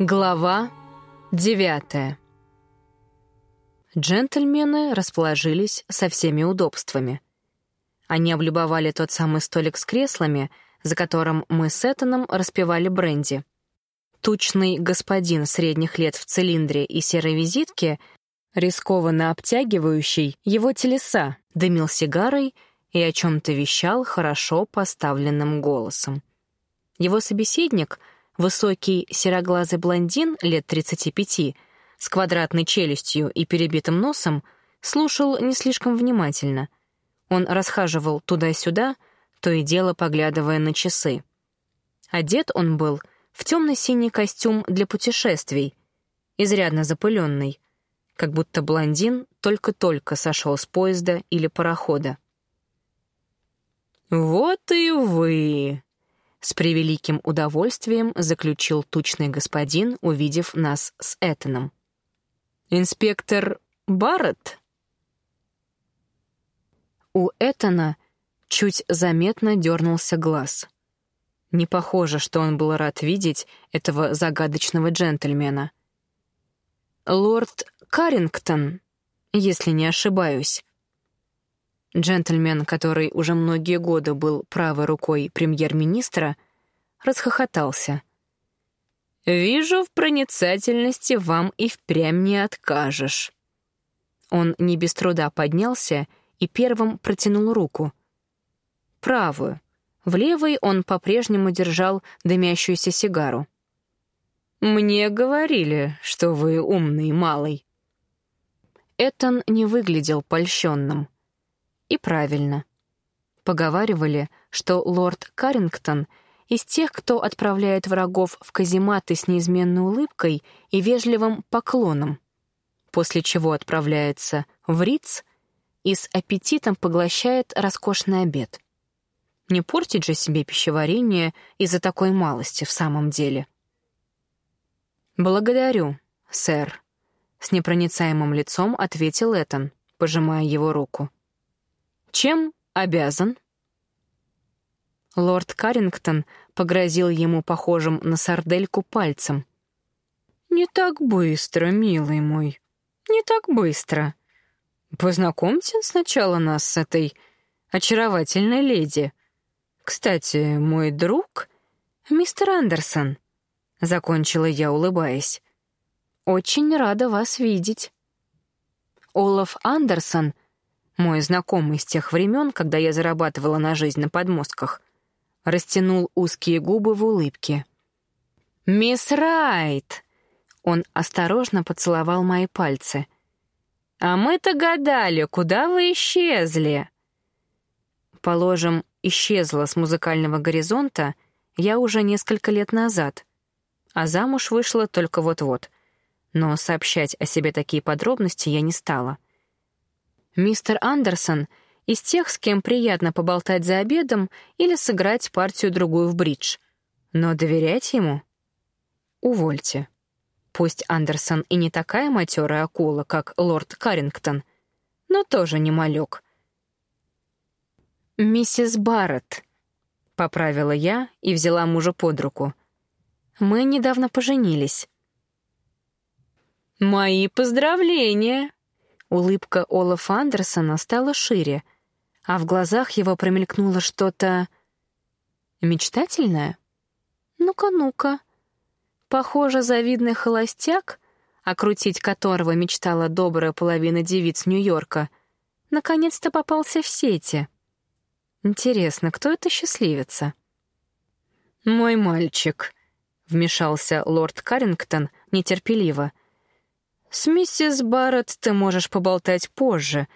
Глава девятая Джентльмены расположились со всеми удобствами. Они облюбовали тот самый столик с креслами, за которым мы с Этаном распивали бренди. Тучный господин средних лет в цилиндре и серой визитке, рискованно обтягивающий его телеса, дымил сигарой и о чем-то вещал хорошо поставленным голосом. Его собеседник — Высокий сероглазый блондин лет 35 с квадратной челюстью и перебитым носом слушал не слишком внимательно. Он расхаживал туда-сюда, то и дело поглядывая на часы. Одет он был в темно-синий костюм для путешествий, изрядно запыленный, как будто блондин только-только сошел с поезда или парохода. «Вот и вы!» С превеликим удовольствием заключил тучный господин, увидев нас с Этаном. «Инспектор Барретт?» У Этана чуть заметно дернулся глаз. Не похоже, что он был рад видеть этого загадочного джентльмена. «Лорд Каррингтон, если не ошибаюсь». Джентльмен, который уже многие годы был правой рукой премьер-министра, расхохотался. «Вижу, в проницательности вам и впрямь не откажешь». Он не без труда поднялся и первым протянул руку. Правую. В левой он по-прежнему держал дымящуюся сигару. «Мне говорили, что вы умный малый». Этон не выглядел польщенным. И правильно. Поговаривали, что лорд Каррингтон из тех, кто отправляет врагов в казематы с неизменной улыбкой и вежливым поклоном, после чего отправляется в Риц и с аппетитом поглощает роскошный обед. Не портить же себе пищеварение из-за такой малости в самом деле. «Благодарю, сэр», — с непроницаемым лицом ответил Этан, пожимая его руку. Чем обязан?» Лорд Каррингтон погрозил ему похожим на сардельку пальцем. «Не так быстро, милый мой, не так быстро. Познакомьте сначала нас с этой очаровательной леди. Кстати, мой друг — мистер Андерсон», — закончила я, улыбаясь. «Очень рада вас видеть». Олаф Андерсон — мой знакомый с тех времен, когда я зарабатывала на жизнь на подмостках, растянул узкие губы в улыбке. «Мисс Райт!» Он осторожно поцеловал мои пальцы. «А мы-то гадали, куда вы исчезли?» Положим, исчезла с музыкального горизонта я уже несколько лет назад, а замуж вышла только вот-вот. Но сообщать о себе такие подробности я не стала. Мистер Андерсон из тех, с кем приятно поболтать за обедом или сыграть партию-другую в бридж. Но доверять ему? Увольте. Пусть Андерсон и не такая матерая акула, как лорд Каррингтон, но тоже не малек. «Миссис Барретт», — поправила я и взяла мужа под руку. «Мы недавно поженились». «Мои поздравления!» Улыбка Олафа Андерсона стала шире, а в глазах его промелькнуло что-то... мечтательное? Ну-ка, ну-ка. Похоже, завидный холостяк, окрутить которого мечтала добрая половина девиц Нью-Йорка, наконец-то попался в сети. Интересно, кто это счастливица? «Мой мальчик», — вмешался лорд Каррингтон нетерпеливо — с миссис Барретт ты можешь поболтать позже.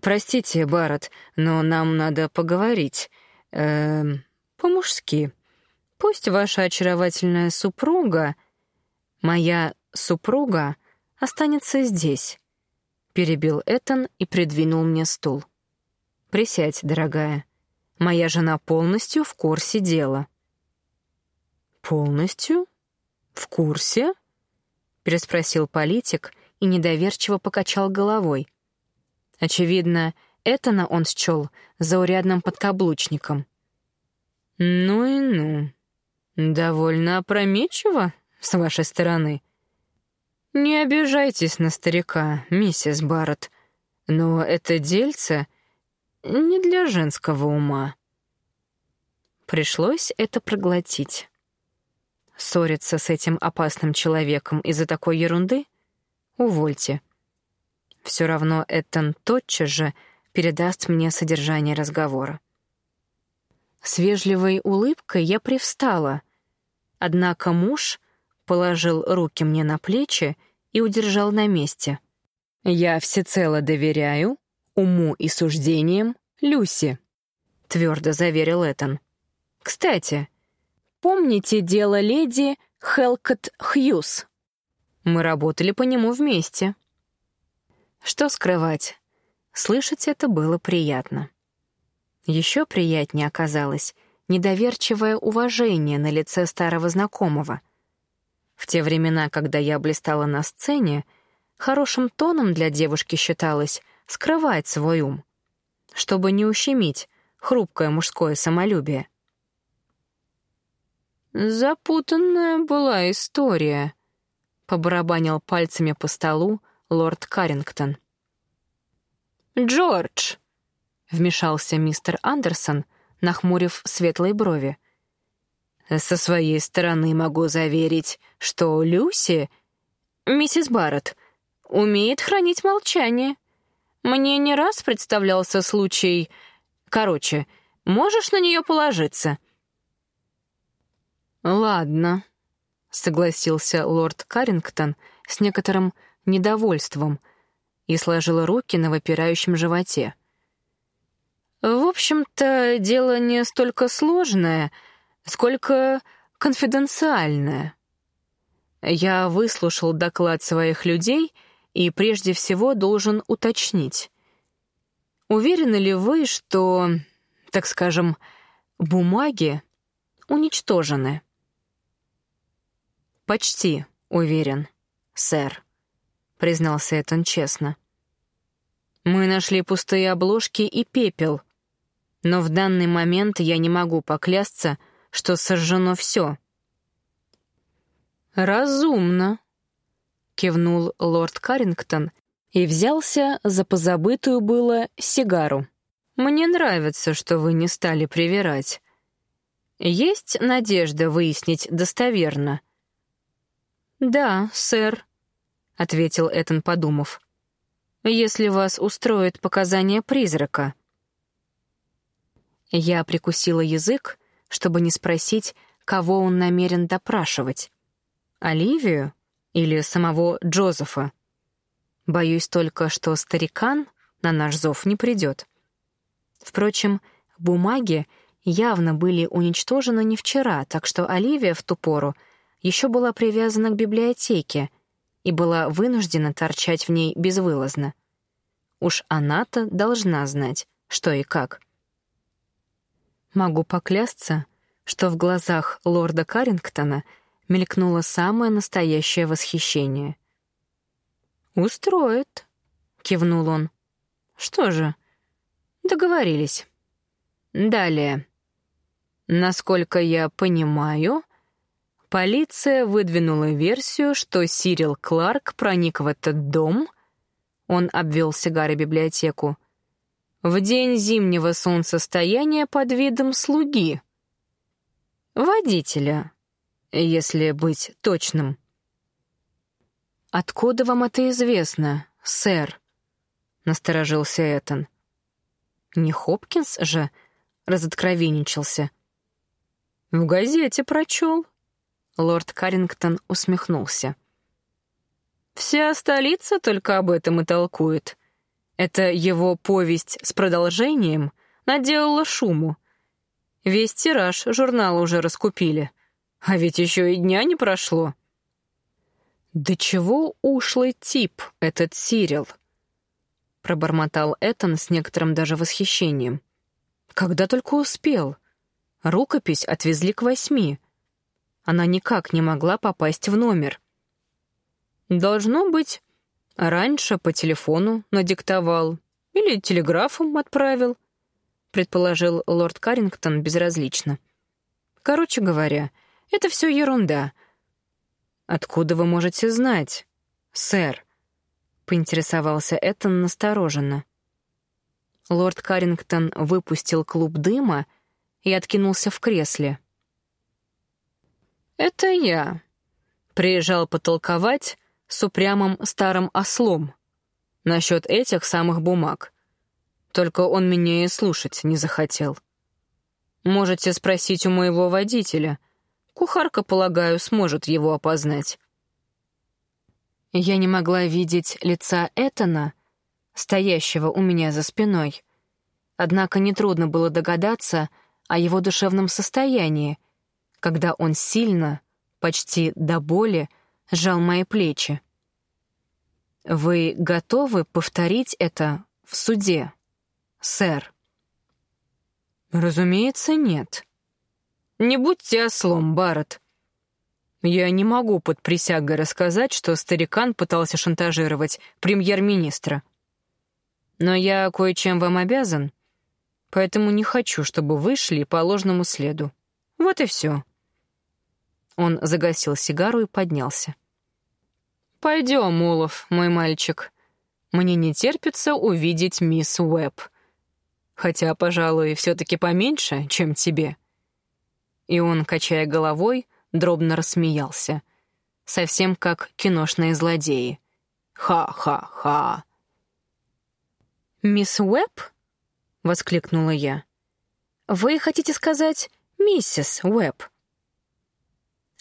Простите, Барретт, но нам надо поговорить. Э, по-мужски. Пусть ваша очаровательная супруга, моя супруга, останется здесь. Перебил Этан и придвинул мне стул. Присядь, дорогая. Моя жена полностью в курсе дела. Полностью? В курсе? Переспросил политик и недоверчиво покачал головой. Очевидно, Этана он счел заурядным подкаблучником. «Ну и ну. Довольно опрометчиво, с вашей стороны. Не обижайтесь на старика, миссис Барретт, но это дельце не для женского ума. Пришлось это проглотить. Ссориться с этим опасным человеком из-за такой ерунды? Увольте. Все равно Эттон тотчас же передаст мне содержание разговора. С вежливой улыбкой я привстала, однако муж положил руки мне на плечи и удержал на месте. «Я всецело доверяю уму и суждениям Люси», — твердо заверил Этан. «Кстати, помните дело леди Хелкот Хьюз? Мы работали по нему вместе». Что скрывать, слышать это было приятно. Еще приятнее оказалось недоверчивое уважение на лице старого знакомого. В те времена, когда я блистала на сцене, хорошим тоном для девушки считалось скрывать свой ум, чтобы не ущемить хрупкое мужское самолюбие. «Запутанная была история», — побарабанил пальцами по столу лорд Каррингтон. «Джордж!» — вмешался мистер Андерсон, нахмурив светлые брови. «Со своей стороны могу заверить, что Люси, миссис Барретт, умеет хранить молчание. Мне не раз представлялся случай... Короче, можешь на нее положиться?» «Ладно», — согласился лорд Каррингтон с некоторым недовольством и сложил руки на выпирающем животе. В общем-то, дело не столько сложное, сколько конфиденциальное. Я выслушал доклад своих людей и прежде всего должен уточнить. Уверены ли вы, что, так скажем, бумаги уничтожены? Почти уверен, сэр, признался Этон честно. Мы нашли пустые обложки и пепел, но в данный момент я не могу поклясться, что сожжено все. «Разумно», — кивнул лорд Каррингтон и взялся за позабытую было сигару. «Мне нравится, что вы не стали привирать. Есть надежда выяснить достоверно?» «Да, сэр», — ответил Этан, подумав. «Если вас устроит показания призрака». Я прикусила язык, чтобы не спросить, кого он намерен допрашивать. Оливию или самого Джозефа? Боюсь только, что старикан на наш зов не придет. Впрочем, бумаги явно были уничтожены не вчера, так что Оливия в ту пору еще была привязана к библиотеке и была вынуждена торчать в ней безвылазно. Уж она-то должна знать, что и как. Могу поклясться, что в глазах лорда Каррингтона мелькнуло самое настоящее восхищение. «Устроит», — кивнул он. «Что же, договорились. Далее. Насколько я понимаю, полиция выдвинула версию, что Сирил Кларк проник в этот дом, он обвел сигарой библиотеку, в день зимнего солнцестояния под видом слуги. Водителя, если быть точным. «Откуда вам это известно, сэр?» — насторожился Этан. «Не Хопкинс же?» — разоткровенничался. «В газете прочел». Лорд Каррингтон усмехнулся. «Вся столица только об этом и толкует. Это его повесть с продолжением наделала шуму. Весь тираж журнала уже раскупили. А ведь еще и дня не прошло. «Да чего ушлый тип этот Сирил?» Пробормотал Этан с некоторым даже восхищением. «Когда только успел. Рукопись отвезли к восьми. Она никак не могла попасть в номер. Должно быть, Раньше по телефону надиктовал или телеграфом отправил, предположил лорд Каррингтон безразлично. Короче говоря, это все ерунда. «Откуда вы можете знать, сэр?» — поинтересовался Эттон настороженно. Лорд Каррингтон выпустил клуб дыма и откинулся в кресле. «Это я», — приезжал потолковать с упрямым старым ослом насчет этих самых бумаг. Только он меня и слушать не захотел. Можете спросить у моего водителя. Кухарка, полагаю, сможет его опознать. Я не могла видеть лица Этана, стоящего у меня за спиной. Однако нетрудно было догадаться о его душевном состоянии, когда он сильно, почти до боли, сжал мои плечи. «Вы готовы повторить это в суде, сэр?» «Разумеется, нет. Не будьте ослом, Барретт. Я не могу под присягой рассказать, что старикан пытался шантажировать премьер-министра. Но я кое-чем вам обязан, поэтому не хочу, чтобы вы шли по ложному следу. Вот и все». Он загасил сигару и поднялся. «Пойдем, Улов, мой мальчик. Мне не терпится увидеть мисс Уэбб. Хотя, пожалуй, все-таки поменьше, чем тебе». И он, качая головой, дробно рассмеялся. Совсем как киношные злодеи. «Ха-ха-ха!» «Мисс Уэбб?» — воскликнула я. «Вы хотите сказать миссис Уэбб?»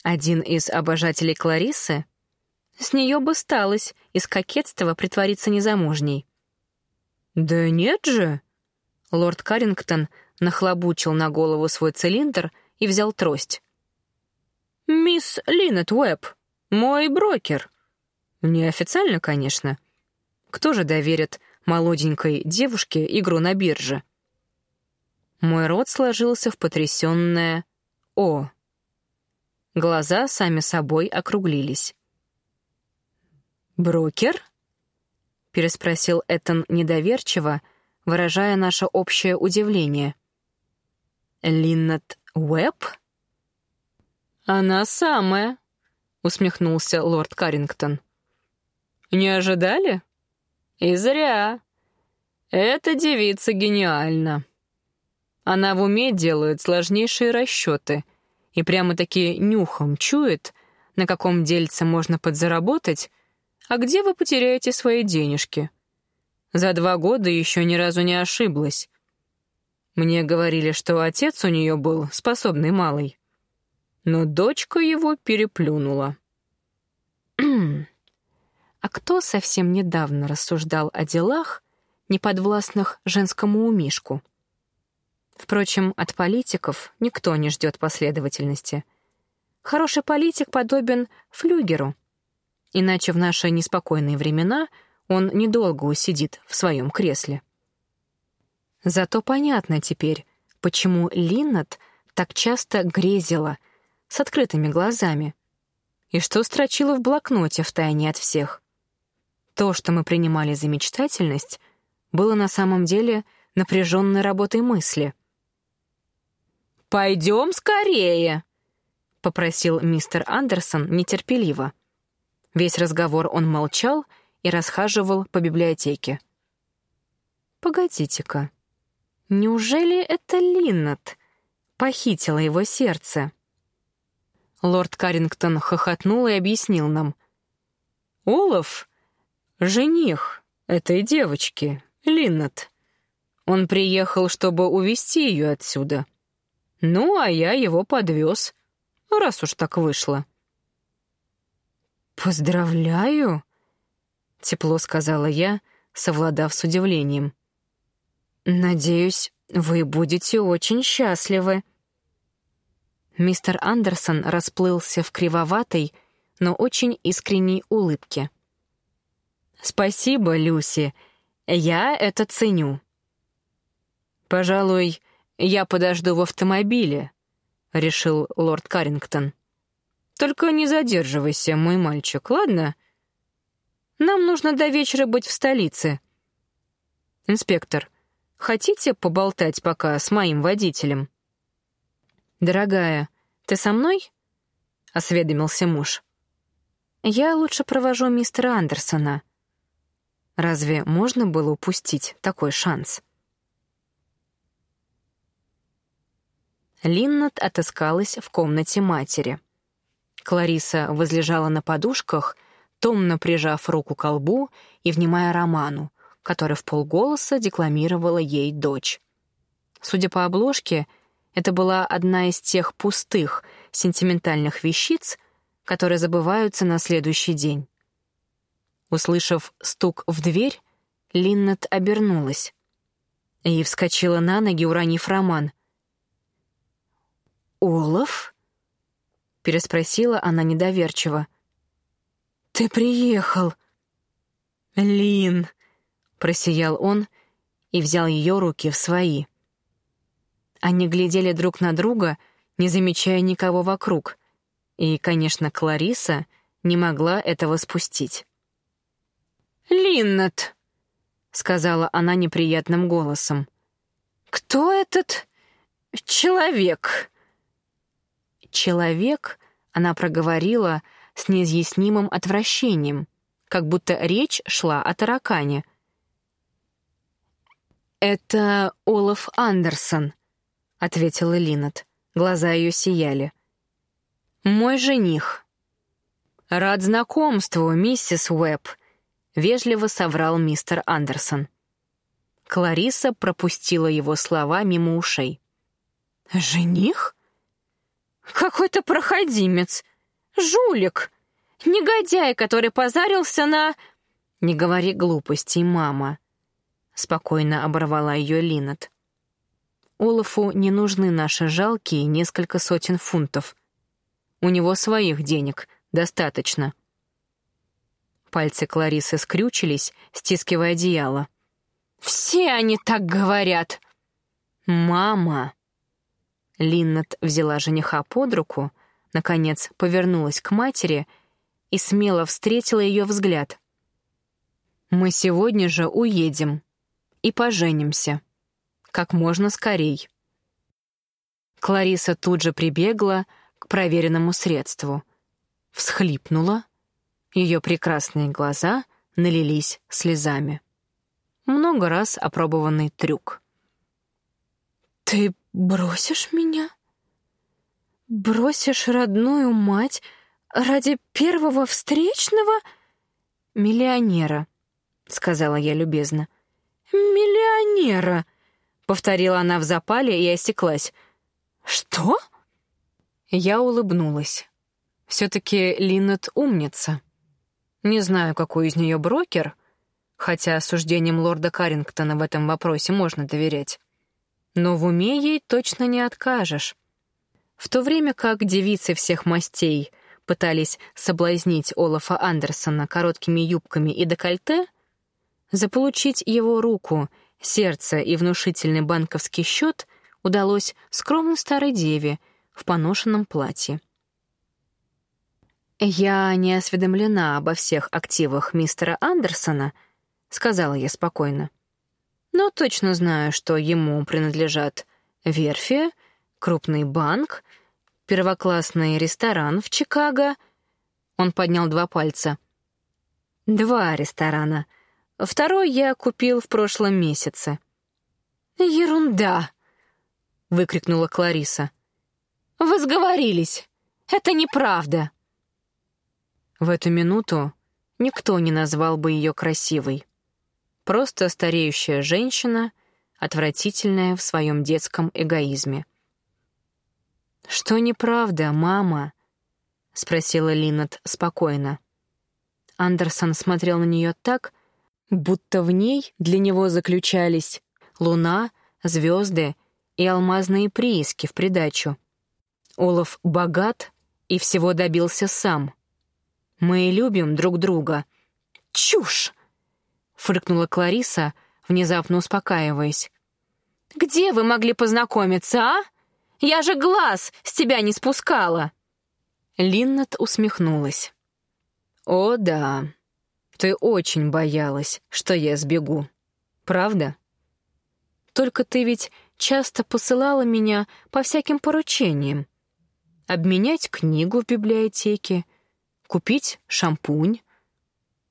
Один из обожателей Кларисы? С нее бы сталось из кокетства притвориться незамужней. «Да нет же!» Лорд Каррингтон нахлобучил на голову свой цилиндр и взял трость. «Мисс Линнет Уэбб, мой брокер». Неофициально, конечно. Кто же доверит молоденькой девушке игру на бирже? Мой рот сложился в потрясенное «О». Глаза сами собой округлились. «Брокер?» — переспросил Этан недоверчиво, выражая наше общее удивление. «Линнет Уэбб?» «Она самая», — усмехнулся лорд Каррингтон. «Не ожидали? И зря. Эта девица гениальна. Она в уме делает сложнейшие расчеты — и прямо-таки нюхом чует, на каком дельце можно подзаработать, а где вы потеряете свои денежки. За два года еще ни разу не ошиблась. Мне говорили, что отец у нее был способный малый. Но дочка его переплюнула. а кто совсем недавно рассуждал о делах, неподвластных женскому умишку? Впрочем, от политиков никто не ждет последовательности. Хороший политик подобен флюгеру. Иначе в наши неспокойные времена он недолго усидит в своем кресле. Зато понятно теперь, почему Линнет так часто грезила с открытыми глазами и что строчила в блокноте втайне от всех. То, что мы принимали за мечтательность, было на самом деле напряженной работой мысли — «Пойдем скорее!» — попросил мистер Андерсон нетерпеливо. Весь разговор он молчал и расхаживал по библиотеке. «Погодите-ка, неужели это Линнет похитила его сердце?» Лорд Каррингтон хохотнул и объяснил нам. «Олаф — жених этой девочки, Линнет. Он приехал, чтобы увести ее отсюда. Ну, а я его подвез, раз уж так вышло. «Поздравляю!» — тепло сказала я, совладав с удивлением. «Надеюсь, вы будете очень счастливы». Мистер Андерсон расплылся в кривоватой, но очень искренней улыбке. «Спасибо, Люси. Я это ценю. Пожалуй, «Я подожду в автомобиле», — решил лорд Каррингтон. «Только не задерживайся, мой мальчик, ладно? Нам нужно до вечера быть в столице. Инспектор, хотите поболтать пока с моим водителем?» «Дорогая, ты со мной?» — осведомился муж. Я лучше провожу мистера Андерсона. Разве можно было упустить такой шанс? Линнет отыскалась в комнате матери. Клариса возлежала на подушках, томно прижав руку к колбу и внимая роману, который в полголоса декламировала ей дочь. Судя по обложке, это была одна из тех пустых, сентиментальных вещиц, которые забываются на следующий день. Услышав стук в дверь, Линнет обернулась и вскочила на ноги, уронив роман. «Олаф?» — переспросила она недоверчиво. «Ты приехал!» «Лин!» — просиял он и взял ее руки в свои. Они глядели друг на друга, не замечая никого вокруг, и, конечно, Клариса не могла этого спустить. «Линнет!» — сказала она неприятным голосом. «Кто этот человек?» «Человек», — она проговорила с неизъяснимым отвращением, как будто речь шла о таракане. «Это Олаф Андерсон», — ответила Линнет. Глаза ее сияли. «Мой жених». «Рад знакомству, миссис Уэбб», — вежливо соврал мистер Андерсон. Клариса пропустила его слова мимо ушей. «Жених? Какой-то проходимец, жулик, негодяй, который позарился на...» «Не говори глупостей, мама», — спокойно оборвала ее Линнет. Олафу не нужны наши жалкие несколько сотен фунтов. У него своих денег достаточно. Пальцы Кларисы скрючились, стискивая одеяло. «Все они так говорят!» «Мама!» Линнет взяла жениха под руку, наконец повернулась к матери и смело встретила ее взгляд. «Мы сегодня же уедем и поженимся. Как можно скорей». Клариса тут же прибегла к проверенному средству. Всхлипнула — ее прекрасные глаза налились слезами. Много раз опробованный трюк. «Ты бросишь меня? Бросишь родную мать ради первого встречного?» «Миллионера», — сказала я любезно. «Миллионера», — повторила она в запале и осеклась. «Что?» Я улыбнулась. Все-таки Линнет умница. Не знаю, какой из нее брокер, хотя суждениям лорда Каррингтона в этом вопросе можно доверять. Но в уме ей точно не откажешь. В то время как девицы всех мастей пытались соблазнить Олафа Андерсона короткими юбками и декольте, заполучить его руку, сердце и внушительный банковский счет удалось скромной старой деве в поношенном платье. «Я не осведомлена обо всех активах мистера Андерсона», — сказала я спокойно. «Но точно знаю, что ему принадлежат верфи, крупный банк, первоклассный ресторан в Чикаго». Он поднял два пальца. «Два ресторана. Второй я купил в прошлом месяце». «Ерунда!» — выкрикнула Клариса. «Вы сговорились! Это неправда!» В эту минуту никто не назвал бы ее красивой. Просто стареющая женщина, отвратительная в своем детском эгоизме. «Что неправда, мама?» — спросила Линнет спокойно. Андерсон смотрел на нее так, будто в ней для него заключались луна, звезды и алмазные прииски в придачу. Олаф богат и всего добился сам — мы любим друг друга». «Чушь!» — фыркнула Клариса, внезапно успокаиваясь. «Где вы могли познакомиться, а? Я же глаз с тебя не спускала!» Линнет усмехнулась. «О, да, ты очень боялась, что я сбегу. Правда? Только ты ведь часто посылала меня по всяким поручениям. Обменять книгу в библиотеке, купить шампунь,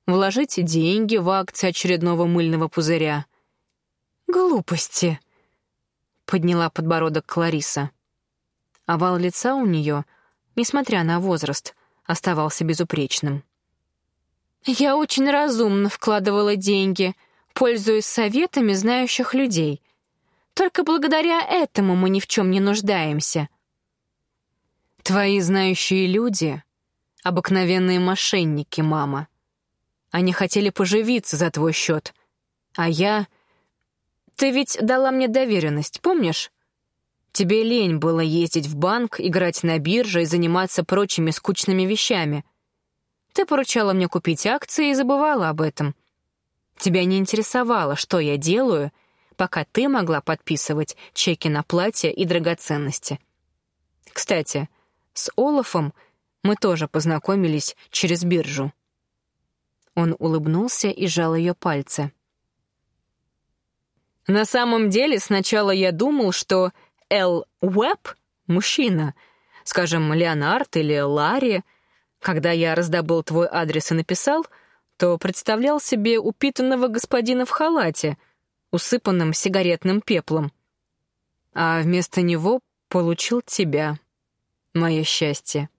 вложить деньги в акции очередного мыльного пузыря. «Глупости!» — подняла подбородок Клариса. Овал лица у нее, несмотря на возраст, оставался безупречным. «Я очень разумно вкладывала деньги, пользуясь советами знающих людей. Только благодаря этому мы ни в чем не нуждаемся». «Твои знающие люди — обыкновенные мошенники, мама. Они хотели поживиться за твой счет, а я... Ты ведь дала мне доверенность, помнишь? Тебе лень было ездить в банк, играть на бирже и заниматься прочими скучными вещами. Ты поручала мне купить акции и забывала об этом. Тебя не интересовало, что я делаю, пока ты могла подписывать чеки на платье и драгоценности. Кстати, с Олафом мы тоже познакомились через биржу. Он улыбнулся и сжал ее пальцы. На самом деле, сначала я думал, что Эл Уэбб — мужчина, скажем, Леонард или Ларри. Когда я раздобыл твой адрес и написал, то представлял себе упитанного господина в халате, усыпанном сигаретным пеплом. А вместо него получил тебя, мое счастье.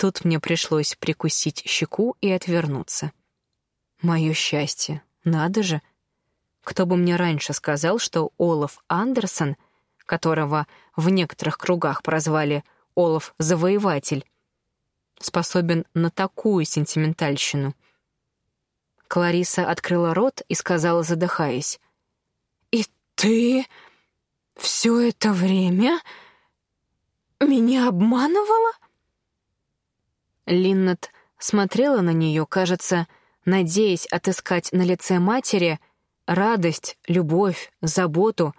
Тут мне пришлось прикусить щеку и отвернуться. Мое счастье, надо же — кто бы мне раньше сказал, что Олаф Андерсон, которого в некоторых кругах прозвали Олаф Завоеватель, способен на такую сентиментальщину. Клариса открыла рот и сказала, задыхаясь, «И ты все это время меня обманывала?» Линнет смотрела на нее, кажется, надеясь отыскать на лице матери — радость, любовь, заботу,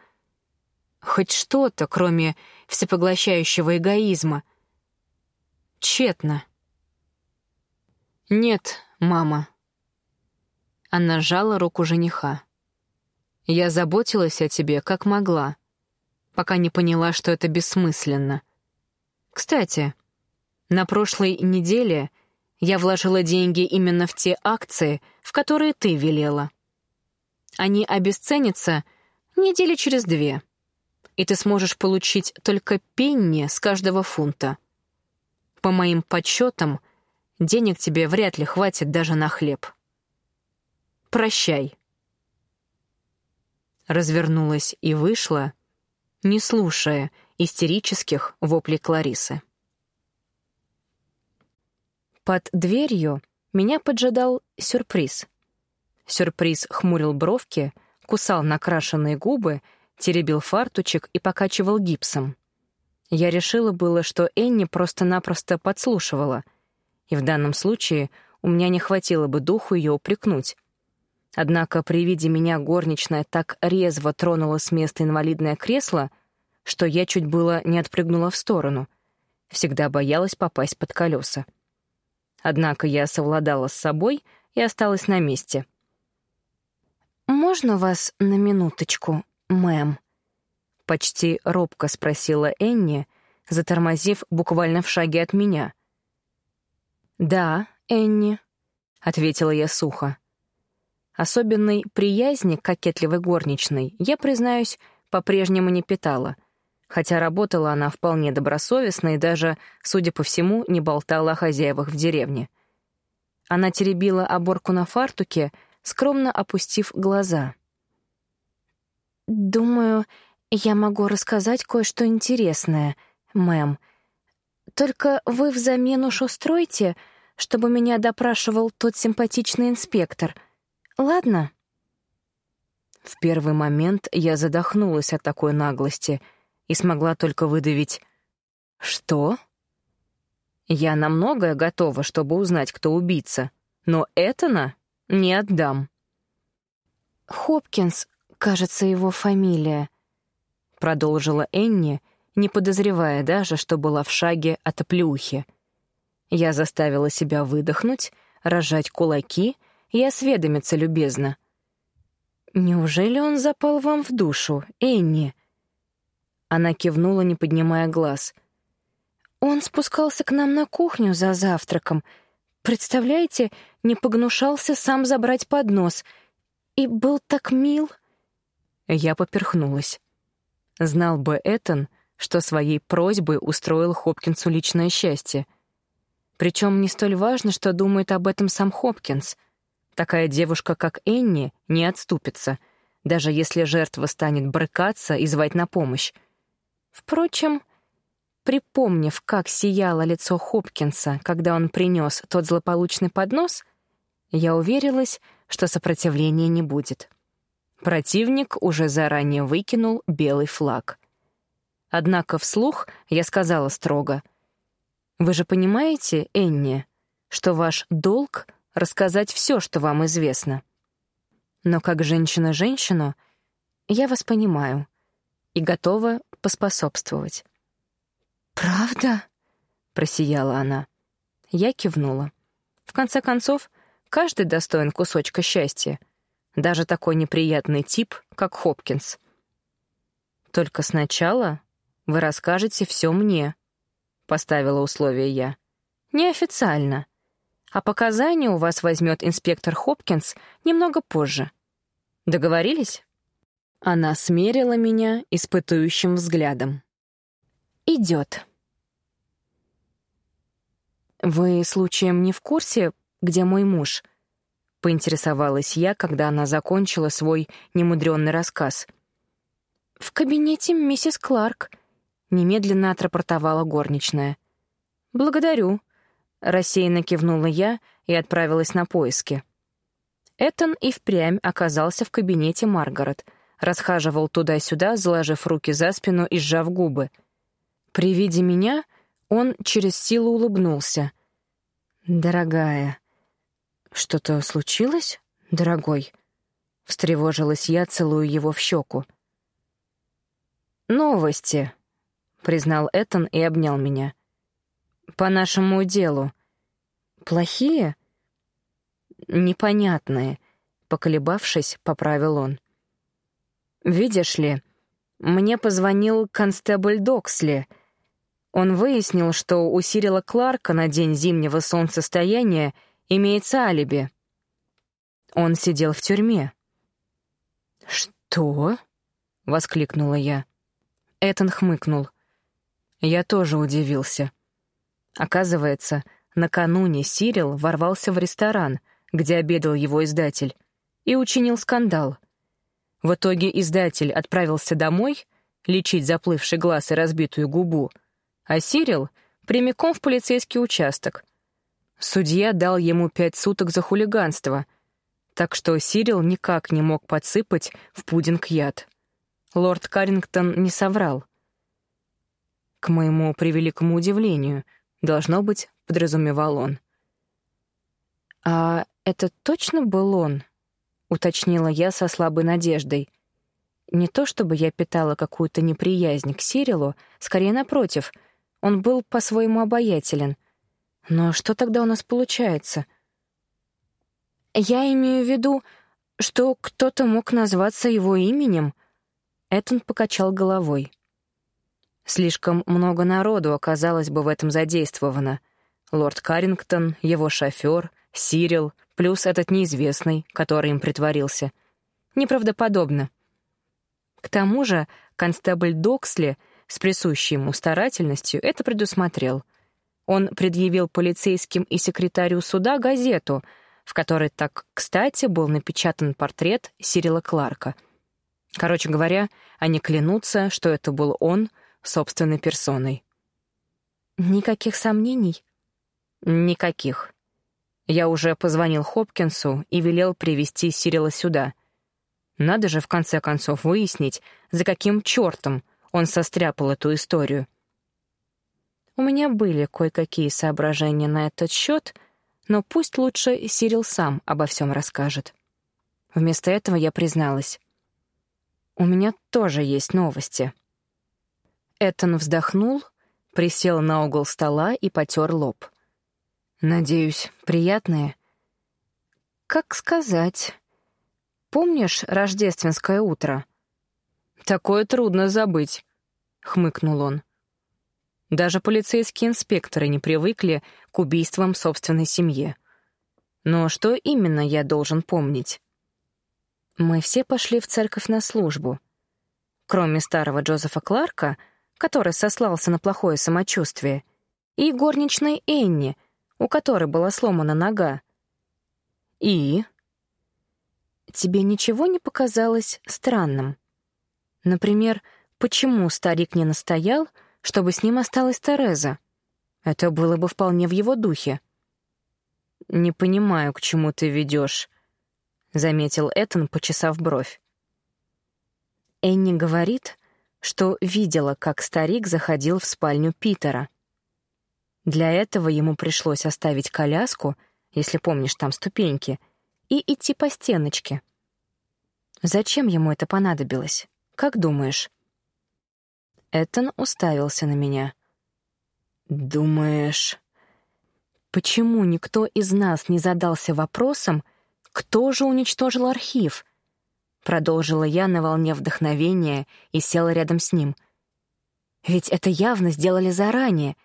хоть что-то, кроме всепоглощающего эгоизма. Тщетно. «Нет, мама». Она сжала руку жениха. «Я заботилась о тебе, как могла, пока не поняла, что это бессмысленно. Кстати, на прошлой неделе я вложила деньги именно в те акции, в которые ты велела. Они обесценятся недели через две, и ты сможешь получить только пенни с каждого фунта. По моим подсчетам, денег тебе вряд ли хватит даже на хлеб. Прощай. Развернулась и вышла, не слушая истерических воплей Кларисы. Под дверью меня поджидал сюрприз. Сюрприз хмурил бровки, кусал накрашенные губы, теребил фартучек и покачивал гипсом. Я решила было, что Энни просто-напросто подслушивала, и в данном случае у меня не хватило бы духу ее упрекнуть. Однако при виде меня горничная так резво тронула с места инвалидное кресло, что я чуть было не отпрыгнула в сторону. Всегда боялась попасть под колеса. Однако я совладала с собой и осталась на месте. «Можно вас на минуточку, мэм?» Почти робко спросила Энни, затормозив буквально в шаге от меня. «Да, Энни», — ответила я сухо. Особенной приязни к кокетливой горничной я, признаюсь, по-прежнему не питала, хотя работала она вполне добросовестно и даже, судя по всему, не болтала о хозяевах в деревне. Она теребила оборку на фартуке — скромно опустив глаза. «Думаю, я могу рассказать кое-что интересное, мэм. Только вы взамен уж устройте, чтобы меня допрашивал тот симпатичный инспектор. Ладно?» В первый момент я задохнулась от такой наглости и смогла только выдавить «Что?» Я на многое готова, чтобы узнать, кто убийца, но Этана не отдам. «Хопкинс, кажется, его фамилия», — продолжила Энни, не подозревая даже, что была в шаге от оплеухи. Я заставила себя выдохнуть, разжать кулаки и осведомиться любезно. «Неужели он запал вам в душу, Энни?» Она кивнула, не поднимая глаз. Он спускался к нам на кухню за завтраком. Представляете, не погнушался сам забрать поднос. И был так мил. Я поперхнулась. Знал бы Этан, что своей просьбой устроил Хопкинсу личное счастье. Причем не столь важно, что думает об этом сам Хопкинс. Такая девушка, как Энни, не отступится, даже если жертва станет брыкаться и звать на помощь. Впрочем, припомнив, как сияло лицо Хопкинса, когда он принес тот злополучный поднос, я уверилась, что сопротивления не будет. Противник уже заранее выкинул белый флаг. Однако вслух я сказала строго. «Вы же понимаете, Энни, что ваш долг — рассказать все, что вам известно. Но как женщина женщину, я вас понимаю и готова поспособствовать». «Правда?» — просияла она. Я кивнула. В конце концов, каждый достоин кусочка счастья, даже такой неприятный тип, как Хопкинс. Только сначала вы расскажете все мне», — поставила условие я. «Неофициально. А показания у вас возьмет инспектор Хопкинс немного позже. Договорились?» Она смерила меня испытующим взглядом. «Идет». «Вы, случаем, не в курсе, где мой муж?» — поинтересовалась я, когда она закончила свой немудренный рассказ. «В кабинете миссис Кларк», Немедленно отрапортовала горничная. «Благодарю», — рассеянно кивнула я и отправилась на поиски. Этон и впрямь оказался в кабинете Маргарет, расхаживал туда-сюда, заложив руки за спину и сжав губы. При виде меня он через силу улыбнулся. «Дорогая, что-то случилось, дорогой?» Встревожилась я, целую его в щеку. «Новости», — признал Этан и обнял меня. «По нашему делу. Плохие?» «Непонятные», — поколебавшись, поправил он. «Видишь ли, мне позвонил констебль Доксли. Он выяснил, что у Сирила Кларка на день зимнего солнцестояния имеется алиби. Он сидел в тюрьме». «Что?» — воскликнула я. Этан хмыкнул — я тоже удивился. Оказывается, накануне Сирил ворвался в ресторан, где обедал его издатель, и учинил скандал. В итоге издатель отправился домой лечить заплывший глаз и разбитую губу, а Сирил — прямиком в полицейский участок. Судья дал ему пять суток за хулиганство, так что Сирил никак не мог подсыпать в пудинг яд. Лорд Каррингтон не соврал. К моему превеликому удивлению, должно быть, подразумевал он. «А это точно был он?» — уточнила я со слабой надеждой. Не то чтобы я питала какую-то неприязнь к Сирилу, скорее напротив, он был по-своему обаятелен. Но что тогда у нас получается? Я имею в виду, что кто-то мог назваться его именем. Этон покачал головой. Слишком много народу оказалось бы в этом задействовано. Лорд Каррингтон, его шофер, Сирил, плюс этот неизвестный, который им притворился. Неправдоподобно. К тому же констебль Доксли с присущей ему старательностью это предусмотрел. Он предъявил полицейским и секретарю суда газету, в которой так кстати был напечатан портрет Сирила Кларка. Короче говоря, они клянутся, что это был он — собственной персоной. Никаких сомнений? Никаких. Я уже позвонил Хопкинсу и велел привести Сирила сюда. Надо же в конце концов выяснить, за каким чертом он состряпал эту историю. У меня были кое-какие соображения на этот счет, но пусть лучше Сирил сам обо всем расскажет. Вместо этого я призналась. У меня тоже есть новости. Этон вздохнул, присел на угол стола и потер лоб. «Надеюсь, приятные?» «Как сказать. Помнишь рождественское утро?» «Такое трудно забыть», — хмыкнул он. Даже полицейские инспекторы не привыкли к убийствам собственной семьи. Но что именно я должен помнить? Мы все пошли в церковь на службу. Кроме старого Джозефа Кларка, который сослался на плохое самочувствие, и горничной Энни, у которой была сломана нога. И... Тебе ничего не показалось странным? Например, почему старик не настоял, чтобы с ним осталась Тереза? Это было бы вполне в его духе. «Не понимаю, к чему ты ведешь», — заметил Этан, почесав бровь. Энни говорит, что видела, как старик заходил в спальню Питера. Для этого ему пришлось оставить коляску, если помнишь, там ступеньки, и идти по стеночке. Зачем ему это понадобилось? Как думаешь? Этан уставился на меня. «Думаешь...» Почему никто из нас не задался вопросом, кто же уничтожил архив? Продолжила я на волне вдохновения и села рядом с ним. Ведь это явно сделали заранее.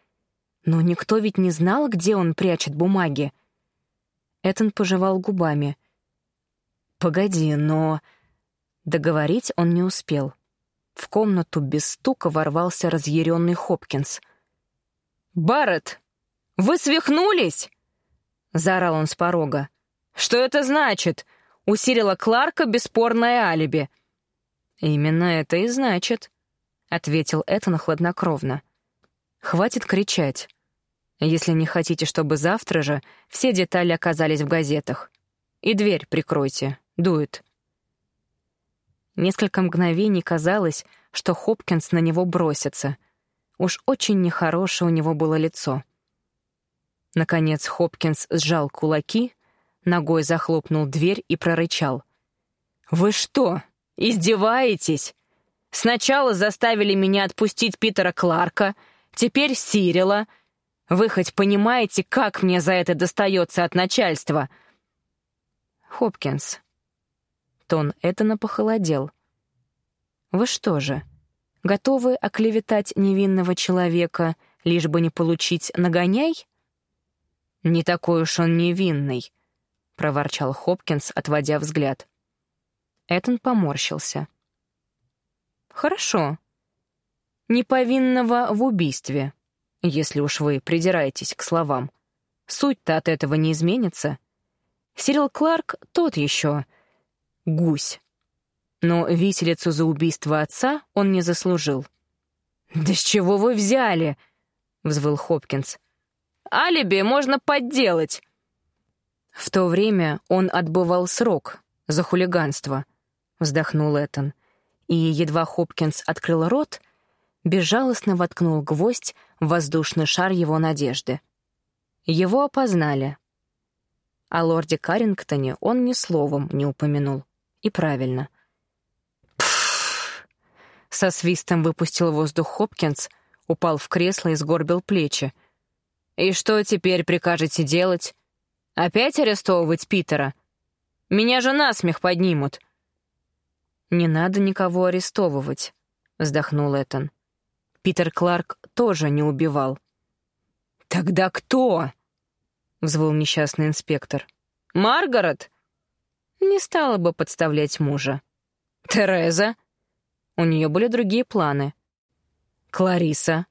Но никто ведь не знал, где он прячет бумаги. Этон пожевал губами. «Погоди, но...» Договорить он не успел. В комнату без стука ворвался разъяренный Хопкинс. «Барретт!» «Вы свихнулись?» — заорал он с порога. «Что это значит? Усилила Кларка бесспорное алиби». «Именно это и значит», — ответил Этан хладнокровно. «Хватит кричать. Если не хотите, чтобы завтра же все детали оказались в газетах. И дверь прикройте. Дует». Несколько мгновений казалось, что Хопкинс на него бросится. Уж очень нехорошее у него было лицо. Наконец Хопкинс сжал кулаки, ногой захлопнул дверь и прорычал. «Вы что, издеваетесь? Сначала заставили меня отпустить Питера Кларка, теперь Сирила. Вы хоть понимаете, как мне за это достается от начальства?» «Хопкинс». Тон Этана похолодел. «Вы что же, готовы оклеветать невинного человека, лишь бы не получить нагоняй?» «Не такой уж он невинный», — проворчал Хопкинс, отводя взгляд. Этон поморщился. «Хорошо. Неповинного в убийстве, если уж вы придираетесь к словам. Суть-то от этого не изменится. Сирил Кларк тот еще гусь. Но виселицу за убийство отца он не заслужил». «Да с чего вы взяли?» — взвыл Хопкинс. Алиби можно подделать». В то время он отбывал срок за хулиганство, вздохнул Этон. И едва Хопкинс открыл рот, безжалостно воткнул гвоздь в воздушный шар его надежды. Его опознали. О лорде Каррингтоне он ни словом не упомянул. И правильно. Со свистом выпустил воздух Хопкинс, упал в кресло и сгорбил плечи, «И что теперь прикажете делать? Опять арестовывать Питера? Меня же насмех поднимут». «Не надо никого арестовывать», — вздохнул Этан. «Питер Кларк тоже не убивал». «Тогда кто?» — взвыл несчастный инспектор. «Маргарет?» Не стала бы подставлять мужа. «Тереза?» У нее были другие планы. «Клариса?»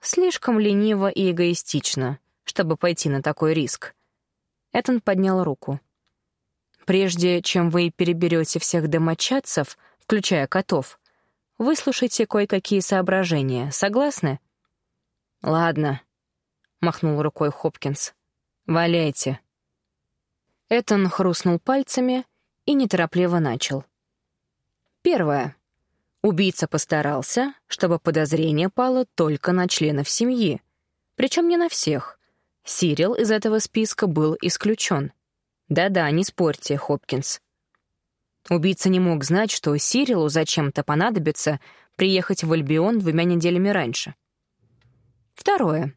Слишком лениво и эгоистично, чтобы пойти на такой риск. Этон поднял руку. «Прежде чем вы переберете всех домочадцев, включая котов, выслушайте кое-какие соображения. Согласны?» «Ладно», — махнул рукой Хопкинс. «Валяйте». Этон хрустнул пальцами и неторопливо начал. Первое. Убийца постарался, чтобы подозрение пало только на членов семьи. Причем не на всех. Сирил из этого списка был исключен. Да-да, не спорьте, Хопкинс. Убийца не мог знать, что Сирилу зачем-то понадобится приехать в Альбион двумя неделями раньше. Второе.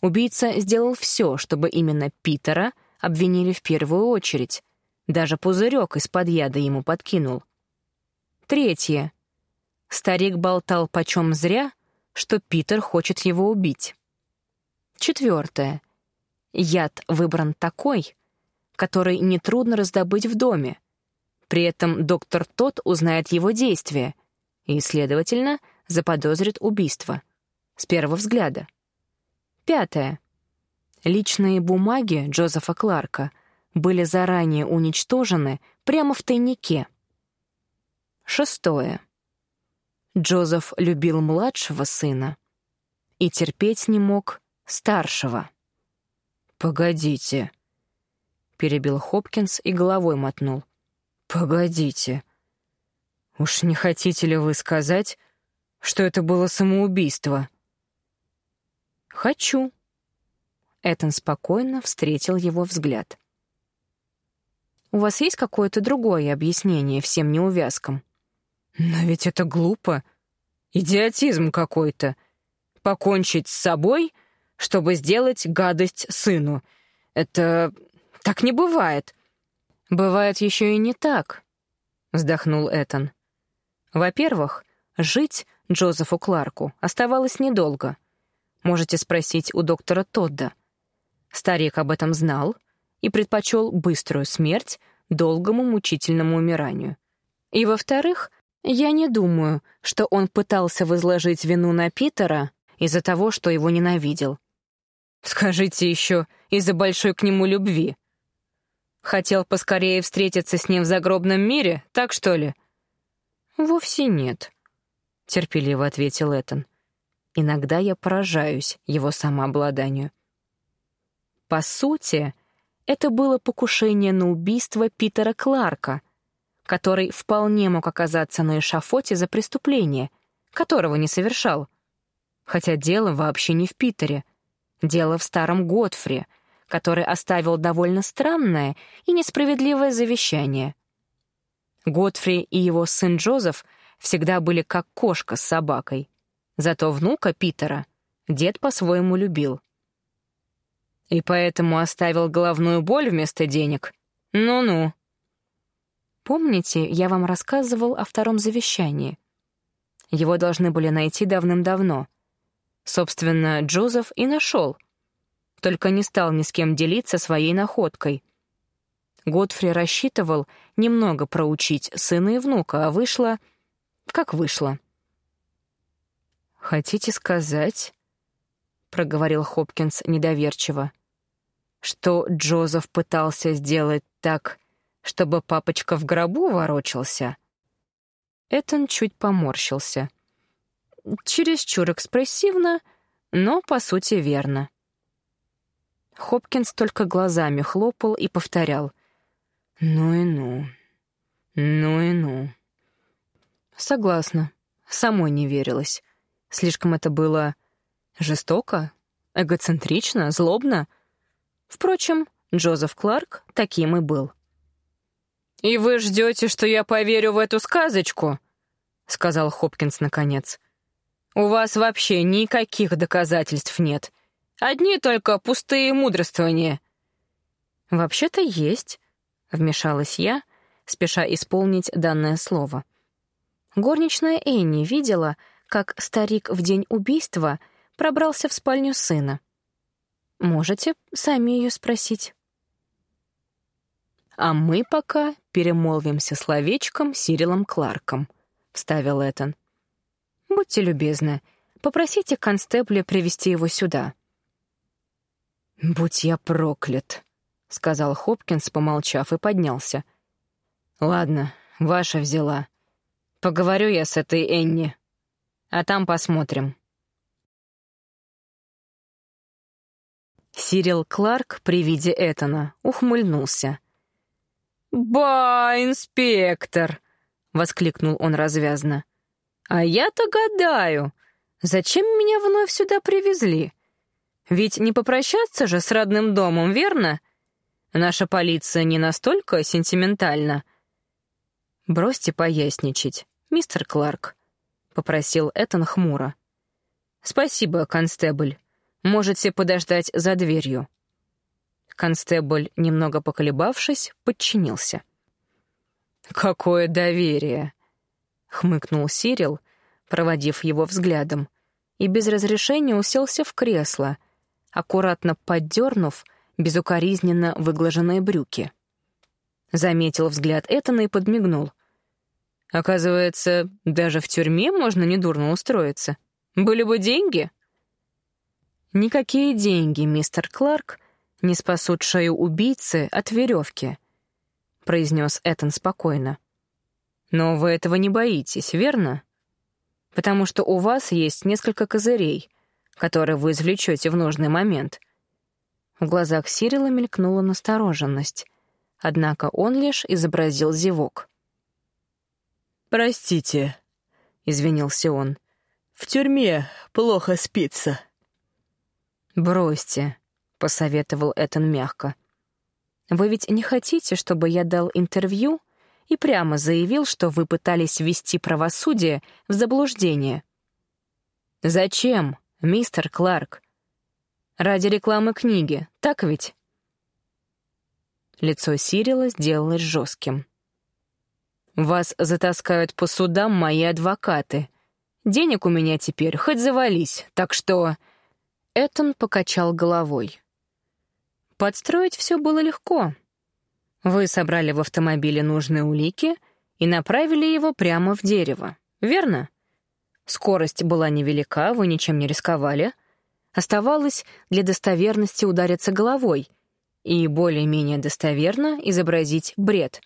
Убийца сделал все, чтобы именно Питера обвинили в первую очередь. Даже пузырек из-под яда ему подкинул. Третье. Старик болтал почем зря, что Питер хочет его убить. Четвертое. Яд выбран такой, который нетрудно раздобыть в доме. При этом доктор тот узнает его действия и, следовательно, заподозрит убийство. С первого взгляда. Пятое. Личные бумаги Джозефа Кларка были заранее уничтожены прямо в тайнике. Шестое. Джозеф любил младшего сына и терпеть не мог старшего. «Погодите», — перебил Хопкинс и головой мотнул. «Погодите. Уж не хотите ли вы сказать, что это было самоубийство?» «Хочу». Этон спокойно встретил его взгляд. «У вас есть какое-то другое объяснение всем неувязкам?» «Но ведь это глупо. Идиотизм какой-то. Покончить с собой, чтобы сделать гадость сыну. Это... так не бывает». «Бывает еще и не так», — вздохнул Этан. «Во-первых, жить Джозефу Кларку оставалось недолго. Можете спросить у доктора Тодда. Старик об этом знал и предпочел быструю смерть долгому мучительному умиранию. И, во-вторых, я не думаю, что он пытался возложить вину на Питера из-за того, что его ненавидел. Скажите еще, из-за большой к нему любви. Хотел поскорее встретиться с ним в загробном мире, так что ли? Вовсе нет, — терпеливо ответил Этан. Иногда я поражаюсь его самообладанию. По сути, это было покушение на убийство Питера Кларка, который вполне мог оказаться на эшафоте за преступление, которого не совершал. Хотя дело вообще не в Питере. Дело в старом Готфре, который оставил довольно странное и несправедливое завещание. Готфри и его сын Джозеф всегда были как кошка с собакой. Зато внука Питера дед по-своему любил. И поэтому оставил головную боль вместо денег? Ну-ну. Помните, я вам рассказывал о втором завещании? Его должны были найти давным-давно. Собственно, Джозеф и нашел. Только не стал ни с кем делиться своей находкой. Годфри рассчитывал немного проучить сына и внука, а вышло... как вышло. «Хотите сказать, — проговорил Хопкинс недоверчиво, — что Джозеф пытался сделать так, чтобы папочка в гробу ворочался?» Этон чуть поморщился. Чересчур экспрессивно, но, по сути, верно. Хопкинс только глазами хлопал и повторял. «Ну и ну, ну и ну». Согласна, самой не верилось. Слишком это было жестоко, эгоцентрично, злобно. Впрочем, Джозеф Кларк таким и был. «И вы ждете, что я поверю в эту сказочку?» — сказал Хопкинс наконец. «У вас вообще никаких доказательств нет. Одни только пустые мудрствования». «Вообще-то есть», — вмешалась я, спеша исполнить данное слово. Горничная Энни видела, как старик в день убийства пробрался в спальню сына. Можете сами ее спросить. «А мы пока перемолвимся словечком Сирилом Кларком», — вставил Этан. «Будьте любезны, попросите констебля привести его сюда». «Будь я проклят», — сказал Хопкинс, помолчав, и поднялся. «Ладно, ваша взяла. Поговорю я с этой Энни» а там посмотрим. Сирил Кларк при виде Этана ухмыльнулся. «Ба, инспектор!» — воскликнул он развязно. «А я-то гадаю, зачем меня вновь сюда привезли? Ведь не попрощаться же с родным домом, верно? Наша полиция не настолько сентиментальна». «Бросьте поясничать, мистер Кларк», — попросил Этан хмуро. «Спасибо, констебль. Можете подождать за дверью». Констебль, немного поколебавшись, подчинился. «Какое доверие!» — хмыкнул Сирил, проводив его взглядом. и без разрешения уселся в кресло, аккуратно поддернув безукоризненно выглаженные брюки. Заметил взгляд Этана и подмигнул. «Оказывается, даже в тюрьме можно недурно устроиться. Были бы деньги?» «Никакие деньги, мистер Кларк, не спасут шею убийцы от веревки», — произнес Этан спокойно. «Но вы этого не боитесь, верно? Потому что у вас есть несколько козырей, которые вы извлечете в нужный момент». В глазах Сирила мелькнула настороженность, однако он лишь изобразил зевок. «Простите», — извинился он, — «в тюрьме плохо спится». «Бросьте», — посоветовал Этан мягко. «Вы ведь не хотите, чтобы я дал интервью и прямо заявил, что вы пытались ввести правосудие в заблуждение?» «Зачем, мистер Кларк? Ради рекламы книги, так ведь?» Лицо Сирила сделалось жестким. «Вас затаскают по судам мои адвокаты. Денег у меня теперь хоть завались, так что...» Этон покачал головой. Подстроить все было легко. Вы собрали в автомобиле нужные улики и направили его прямо в дерево, верно? Скорость была невелика, вы ничем не рисковали. Оставалось для достоверности удариться головой и более-менее достоверно изобразить бред.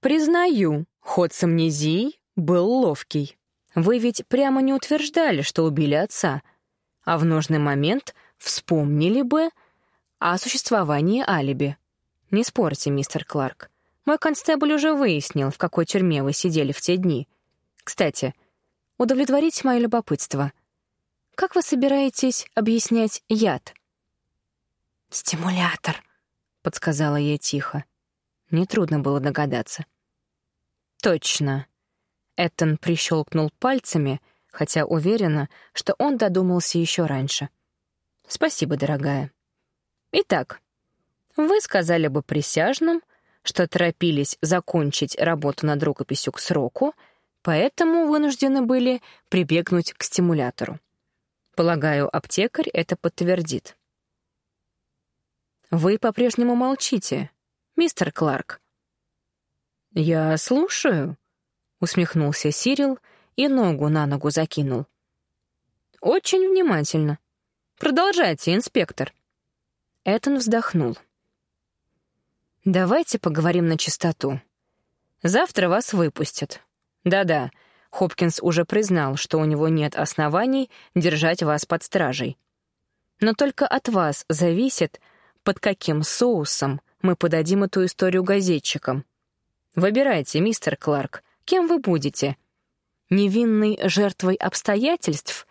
Признаю, ход с амнезией был ловкий. Вы ведь прямо не утверждали, что убили отца, а в нужный момент вспомнили бы о существовании алиби. Не спорьте, мистер Кларк. Мой констебль уже выяснил, в какой тюрьме вы сидели в те дни. Кстати, удовлетворите мое любопытство. Как вы собираетесь объяснять яд? «Стимулятор», — подсказала я тихо. Нетрудно было догадаться. «Точно». Эттон прищелкнул пальцами, хотя уверена, что он додумался еще раньше. «Спасибо, дорогая». «Итак, вы сказали бы присяжным, что торопились закончить работу над рукописью к сроку, поэтому вынуждены были прибегнуть к стимулятору. Полагаю, аптекарь это подтвердит. Вы по-прежнему молчите, мистер Кларк. Я слушаю, усмехнулся Сирил и ногу на ногу закинул. «Очень внимательно. Продолжайте, инспектор». Этон вздохнул. «Давайте поговорим на чистоту. Завтра вас выпустят. Да-да, Хопкинс уже признал, что у него нет оснований держать вас под стражей. Но только от вас зависит, под каким соусом мы подадим эту историю газетчикам. Выбирайте, мистер Кларк, кем вы будете — невинной жертвой обстоятельств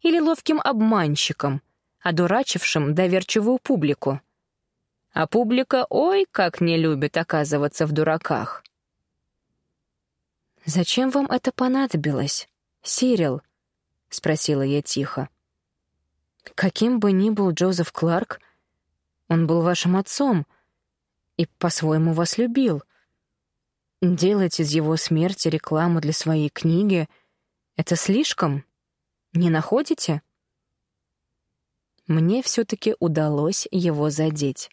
или ловким обманщиком, одурачившим доверчивую публику. А публика ой как не любит оказываться в дураках. «Зачем вам это понадобилось, Сирил?» — спросила я тихо. «Каким бы ни был Джозеф Кларк, он был вашим отцом и по-своему вас любил — Делать из его смерти рекламу для своей книги — это слишком? Не находите? Мне все-таки удалось его задеть.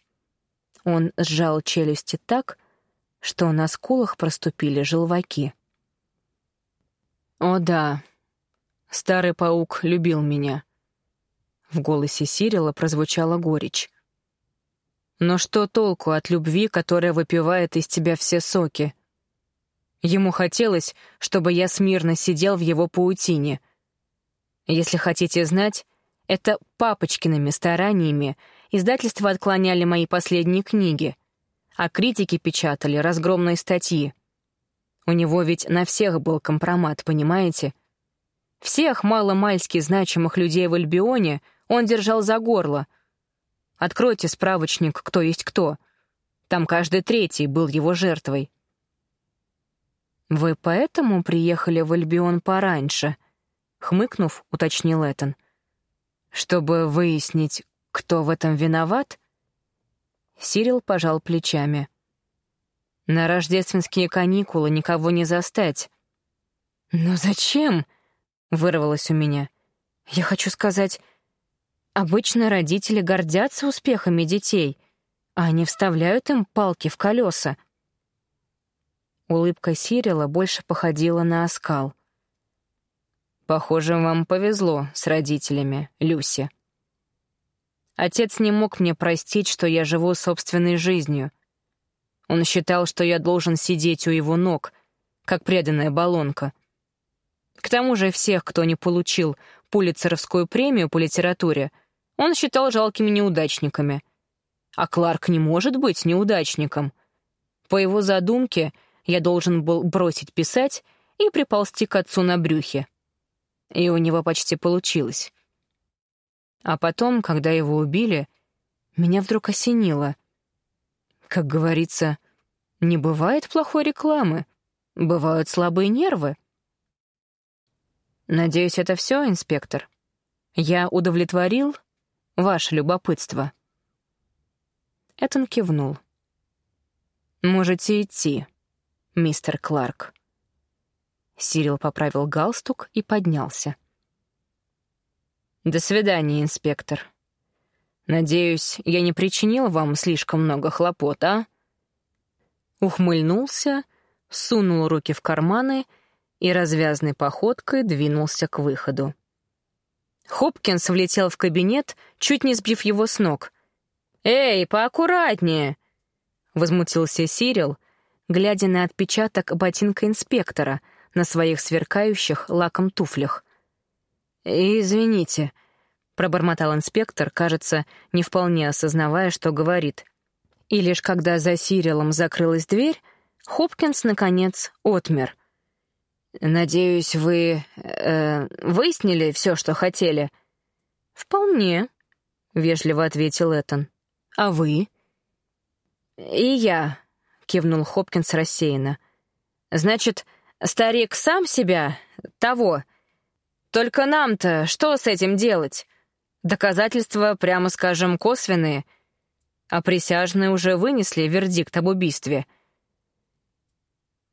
Он сжал челюсти так, что на скулах проступили желваки. «О да, старый паук любил меня». В голосе Сирила прозвучала горечь. «Но что толку от любви, которая выпивает из тебя все соки?» Ему хотелось, чтобы я смирно сидел в его паутине. Если хотите знать, это папочкиными стараниями издательства отклоняли мои последние книги, а критики печатали разгромные статьи. У него ведь на всех был компромат, понимаете? Всех маломальски значимых людей в Альбионе он держал за горло. Откройте справочник «Кто есть кто». Там каждый третий был его жертвой. «Вы поэтому приехали в Альбион пораньше?» — хмыкнув, уточнил Этан. «Чтобы выяснить, кто в этом виноват?» Сирил пожал плечами. «На рождественские каникулы никого не застать». «Но зачем?» — вырвалось у меня. Я хочу сказать, обычно родители гордятся успехами детей, а не вставляют им палки в колеса. Улыбка Сирила больше походила на оскал. «Похоже, вам повезло с родителями, Люси», Отец не мог мне простить, что я живу собственной жизнью. Он считал, что я должен сидеть у его ног, как преданная баллонка. К тому же всех, кто не получил Пулитцеровскую премию по литературе, он считал жалкими неудачниками. А Кларк не может быть неудачником. По его задумке, я должен был бросить писать и приползти к отцу на брюхе. И у него почти получилось. А потом, когда его убили, меня вдруг осенило. Как говорится, не бывает плохой рекламы, бывают слабые нервы. Надеюсь, это все, инспектор. Я удовлетворил ваше любопытство. Этон кивнул. «Можете идти, мистер Кларк». Сирил поправил галстук и поднялся. «До свидания, инспектор. Надеюсь, я не причинил вам слишком много хлопот, а?» Ухмыльнулся, сунул руки в карманы и развязной походкой двинулся к выходу. Хопкинс влетел в кабинет, чуть не сбив его с ног. «Эй, поаккуратнее!» — возмутился Сирил, глядя на отпечаток ботинка инспектора на своих сверкающих лаком туфлях — «Извините», — пробормотал инспектор, кажется, не вполне осознавая, что говорит. И лишь когда за Сирилом закрылась дверь, Хопкинс, наконец, отмер. «Надеюсь, вы... Э, выяснили все, что хотели?» «Вполне», — вежливо ответил Этон. «А вы?» «И я», — кивнул Хопкинс рассеянно. «Значит, старик сам себя, того, только нам-то что с этим делать? Доказательства, прямо скажем, косвенные, а присяжные уже вынесли вердикт об убийстве.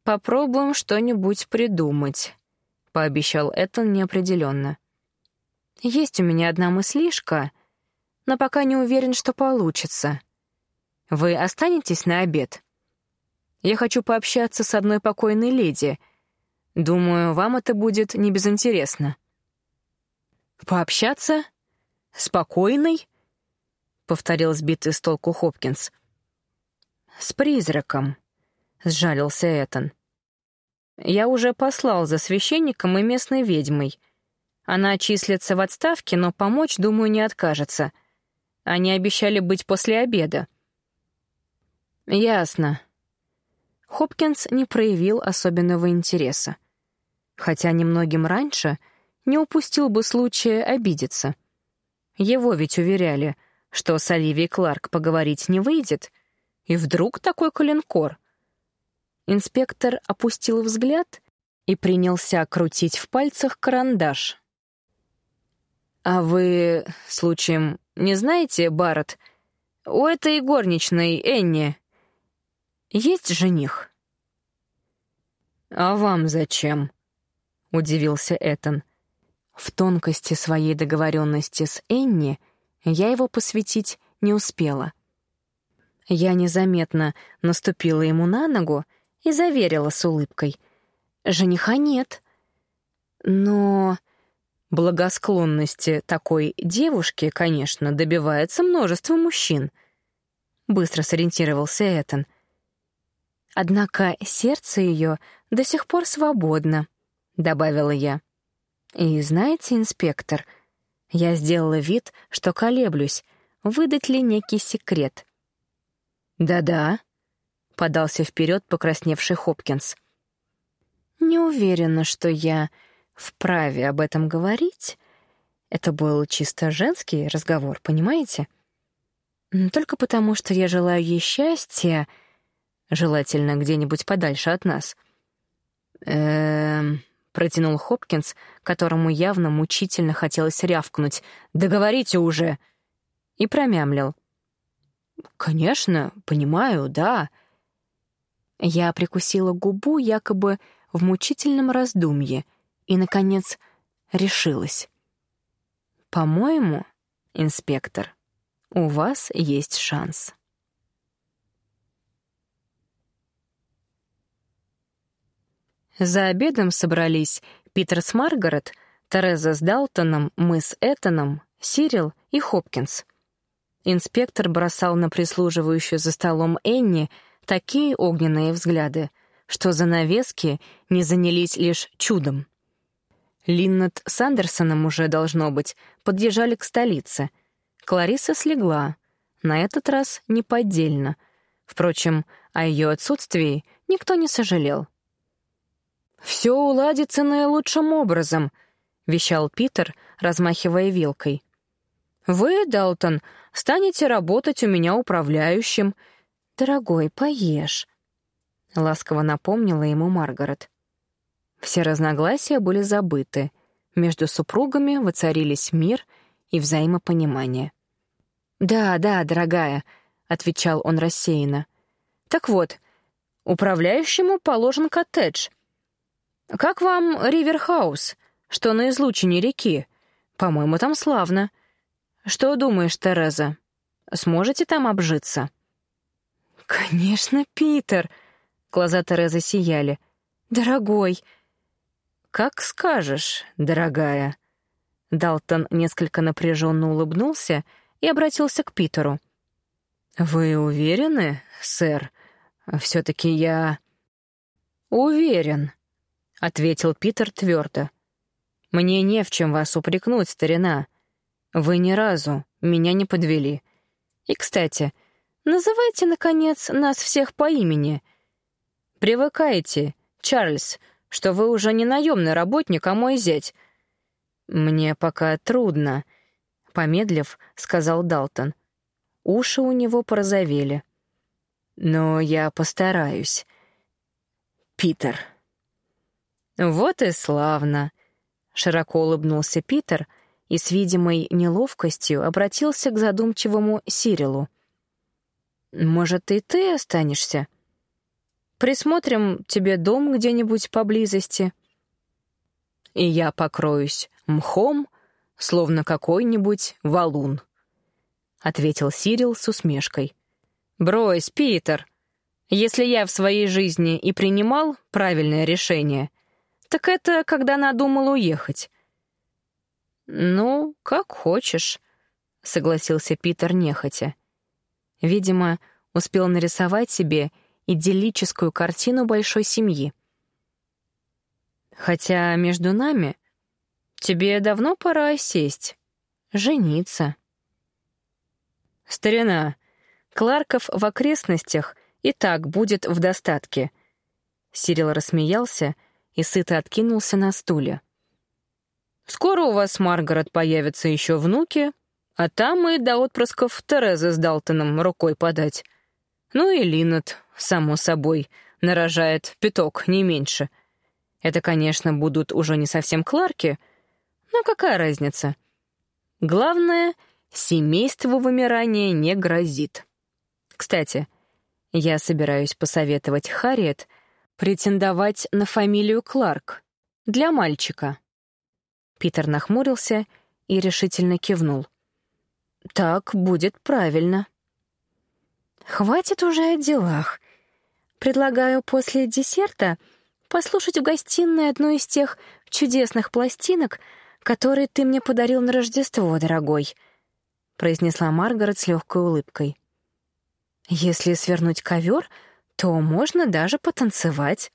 «Попробуем что-нибудь придумать», — пообещал Этон неопределенно. «Есть у меня одна мыслишка, но пока не уверен, что получится. Вы останетесь на обед? Я хочу пообщаться с одной покойной леди. Думаю, вам это будет не безинтересно». «Пообщаться? Спокойный?» — повторил сбитый с толку Хопкинс. «С призраком», — сжалился Этан. «Я уже послал за священником и местной ведьмой. Она числится в отставке, но помочь, думаю, не откажется. Они обещали быть после обеда». «Ясно». Хопкинс не проявил особенного интереса. Хотя немногим раньше — не упустил бы случая обидеться. Его ведь уверяли, что с Оливией Кларк поговорить не выйдет, и вдруг такой коленкор. Инспектор опустил взгляд и принялся крутить в пальцах карандаш. «А вы, случаем, не знаете, Барретт, у этой горничной Энни есть жених?» «А вам зачем?» — удивился Этан. В тонкости своей договоренности с Энни я его посвятить не успела. Я незаметно наступила ему на ногу и заверила с улыбкой. «Жениха нет». Но благосклонности такой девушки, конечно, добивается множество мужчин. Быстро сориентировался Этан. Однако сердце ее до сих пор свободно, добавила я. И знаете, инспектор, я сделала вид, что колеблюсь, выдать ли некий секрет. «Да-да», — подался вперед покрасневший Хопкинс. «Не уверена, что я вправе об этом говорить. Это был чисто женский разговор, понимаете? Только потому, что я желаю ей счастья, желательно где-нибудь подальше от нас». «Эм...» — протянул Хопкинс, которому явно мучительно хотелось рявкнуть. «Договорите уже!» И промямлил. «Конечно, понимаю, да». Я прикусила губу якобы в мучительном раздумье и, наконец, решилась. По-моему, инспектор, у вас есть шанс. За обедом собрались Питер с Маргарет, Тереза с Далтоном, мы с Этаном, Сирил и Хопкинс. Инспектор бросал на прислуживающую за столом Энни такие огненные взгляды, что занавески не занялись лишь чудом. Линнет с Андерсоном уже, должно быть, подъезжали к столице. Клариса слегла, на этот раз неподдельно. Впрочем, о ее отсутствии никто не сожалел. «Все уладится наилучшим образом», — вещал Питер, размахивая вилкой. «Вы, Далтон, станете работать у меня управляющим. Дорогой, поешь», — ласково напомнила ему Маргарет. Все разногласия были забыты. Между супругами воцарились мир и взаимопонимание. «Да, да, дорогая», — отвечал он рассеянно. «Так вот, управляющему положен коттедж. Как вам Риверхаус, что на излучине реки? По-моему, там славно. Что думаешь, Тереза? Сможете там обжиться?» «Конечно, Питер!» Глаза Терезы сияли. «Дорогой!» «Как скажешь, дорогая». Далтон несколько напряженно улыбнулся и обратился к Питеру. «Вы уверены, сэр? Все-таки я...» «Уверен», — ответил Питер твердо. «Мне не в чем вас упрекнуть, старина. Вы ни разу меня не подвели. И, кстати, называйте, наконец, нас всех по имени. Привыкайте, Чарльз, что вы уже не наемный работник, а мой зять». «Мне пока трудно», — помедлив, сказал Далтон. Уши у него порозовели. «Но я постараюсь. Питер». «Вот и славно», — широко улыбнулся Питер и с видимой неловкостью обратился к задумчивому Сирилу. «Может, и ты останешься?» Присмотрим тебе дом где-нибудь поблизости. И я покроюсь мхом, словно какой-нибудь валун», — ответил Сирил с усмешкой. «Брось, Питер. Если я в своей жизни и принимал правильное решение, так это когда надумал уехать». «Ну, как хочешь», — согласился Питер нехотя. Видимо, успел нарисовать себе идиллическую картину большой семьи. Хотя между нами тебе давно пора сесть, жениться. Старина, Кларков в окрестностях и так будет в достатке. Сирил рассмеялся и сыто откинулся на стуле. Скоро у вас, Маргарет, появятся еще внуки, а там и до отпрысков Терезы с Далтоном рукой подать. Ну и Линнет, само собой, нарожает пяток, не меньше. Это, конечно, будут уже не совсем Кларки, но какая разница? Главное, семейству вымирания не грозит. Кстати, я собираюсь посоветовать Харриет претендовать на фамилию Кларк для мальчика. Питер нахмурился и решительно кивнул. «Так будет правильно». Хватит уже о делах. Предлагаю после десерта послушать в гостиной одну из тех чудесных пластинок, которые ты мне подарил на Рождество, дорогой», — произнесла Маргарет с легкой улыбкой. «Если свернуть ковер, то можно даже потанцевать».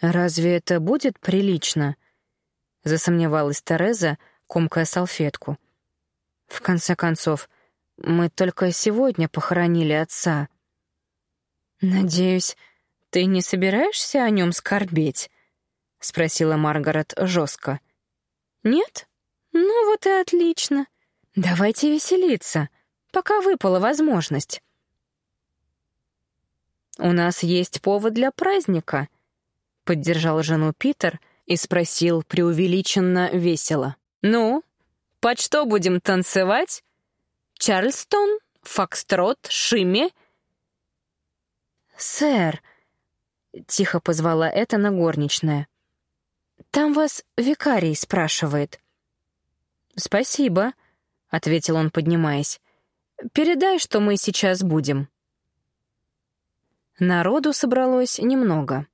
«Разве это будет прилично?» — засомневалась Тереза, комкая салфетку. «В конце концов, — мы только сегодня похоронили отца. Надеюсь, ты не собираешься о нем скорбеть? спросила Маргарет жестко. Нет? Ну вот и отлично. Давайте веселиться, пока выпала возможность. У нас есть повод для праздника, поддержал жену Питер и спросил преувеличенно весело. Ну, под что будем танцевать? Чарльстон, Фокстрот, Шимми?» «Сэр», — тихо позвала это горничная, — «там вас викарий спрашивает». «Спасибо», — ответил он, поднимаясь. «Передай, что мы сейчас будем». Народу собралось немного.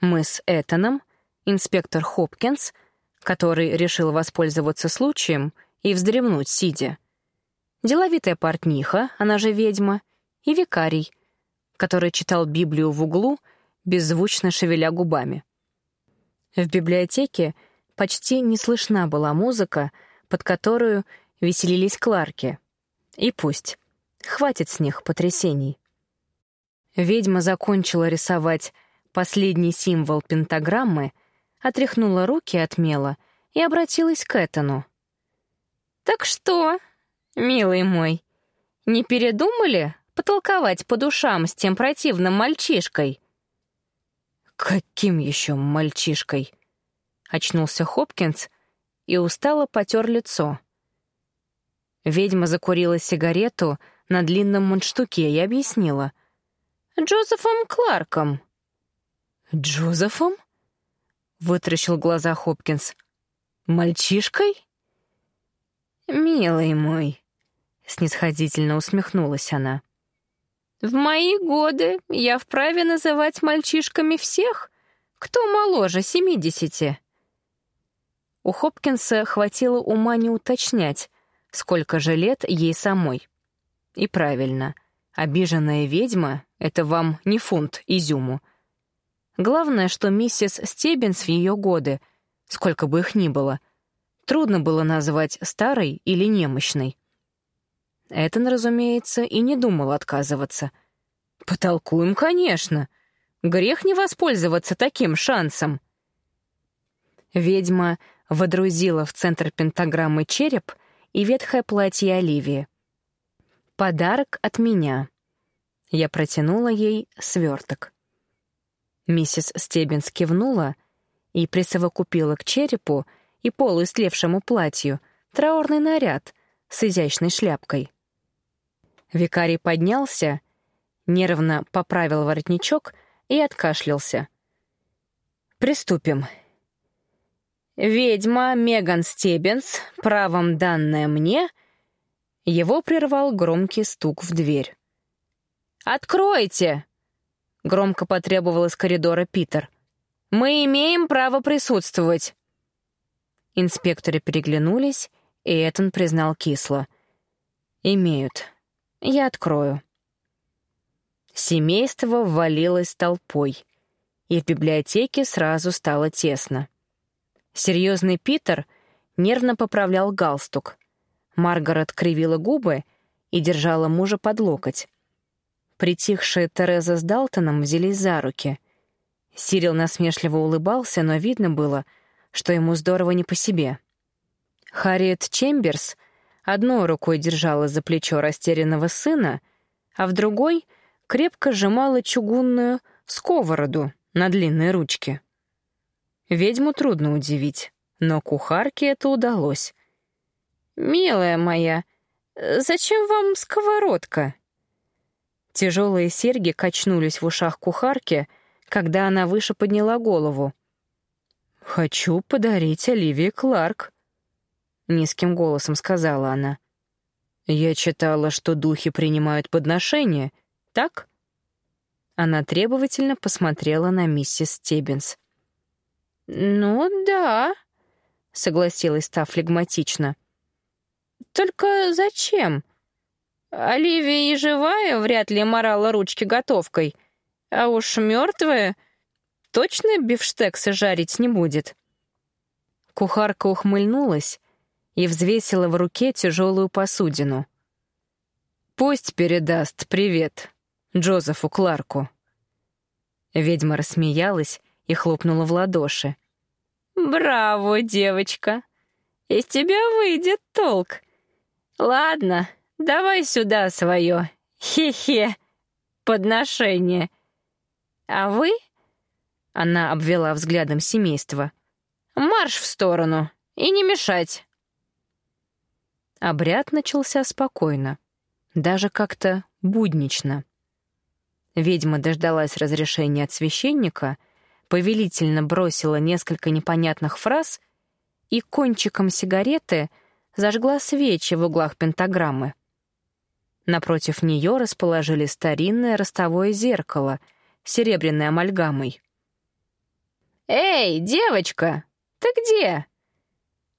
Мы с Этаном, инспектор Хопкинс, который решил воспользоваться случаем и вздремнуть, сидя, деловитая портниха, она же ведьма, и викарий, который читал Библию в углу, беззвучно шевеля губами. В библиотеке почти не слышна была музыка, под которую веселились Кларки. И пусть. Хватит с них потрясений. Ведьма закончила рисовать последний символ пентаграммы, отряхнула руки от мела и обратилась к Этану. «Так что, милый мой, не передумали потолковать по душам с тем противным мальчишкой?» «Каким еще мальчишкой?» — очнулся Хопкинс и устало потер лицо. Ведьма закурила сигарету на длинном мундштуке и объяснила. «Джозефом Кларком». «Джозефом?» — вытращил глаза Хопкинс. «Мальчишкой?» «Милый мой», — снисходительно усмехнулась она. «В мои годы я вправе называть мальчишками всех, кто моложе семидесяти». У Хопкинса хватило ума не уточнять, сколько же лет ей самой. И правильно, обиженная ведьма — это вам не фунт изюму. Главное, что миссис Стеббинс в ее годы, сколько бы их ни было, трудно было назвать старой или немощной. Этон, разумеется, и не думал отказываться. «Потолкуем, конечно. Грех не воспользоваться таким шансом». Ведьма водрузила в центр пентаграммы череп и ветхое платье Оливии. «Подарок от меня». Я протянула ей сверток. Миссис Стеббинс кивнула и присовокупила к черепу и полуистлевшему платью траурный наряд с изящной шляпкой. Викарий поднялся, нервно поправил воротничок и откашлялся. «Приступим. Ведьма Меган Стеббинс, правом данная мне...» Его прервал громкий стук в дверь. «Откройте!» Громко потребовал из коридора Питер. «Мы имеем право присутствовать». Инспекторы переглянулись, и Этон признал кисло. «Имеют. Я открою». Семейство ввалилось толпой, и в библиотеке сразу стало тесно. Серьезный Питер нервно поправлял галстук. Маргарет кривила губы и держала мужа под локоть. Притихшие Тереза с Далтоном взялись за руки. Сирил насмешливо улыбался, но видно было, что ему здорово не по себе. Харриет Чемберс одной рукой держала за плечо растерянного сына, а в другой крепко сжимала чугунную сковороду на длинной ручке. Ведьму трудно удивить, но кухарке это удалось. «Милая моя, зачем вам сковородка?» Тяжелые серьги качнулись в ушах кухарки, когда она выше подняла голову. «Хочу подарить Оливии Кларк», — низким голосом сказала она. «Я читала, что духи принимают подношения, так?» Она требовательно посмотрела на миссис Стеббинс. «Ну да», — согласилась та флегматично. «Только зачем? Оливия и живая вряд ли морала ручки готовкой, а уж мертвая точно бифштексы жарить не будет. Кухарка ухмыльнулась и взвесила в руке тяжелую посудину. «Пусть передаст привет Джозефу Кларку». Ведьма рассмеялась и хлопнула в ладоши. «Браво, девочка! Из тебя выйдет толк. Ладно, Давай сюда свое, хе-хе, подношение. А вы, она обвела взглядом семейство, марш в сторону и не мешать. Обряд начался спокойно, даже как-то буднично. Ведьма дождалась разрешения от священника, повелительно бросила несколько непонятных фраз и кончиком сигареты — зажгла свечи в углах пентаграммы. Напротив нее расположили старинное ростовое зеркало с серебряной амальгамой. «Эй, девочка, ты где?»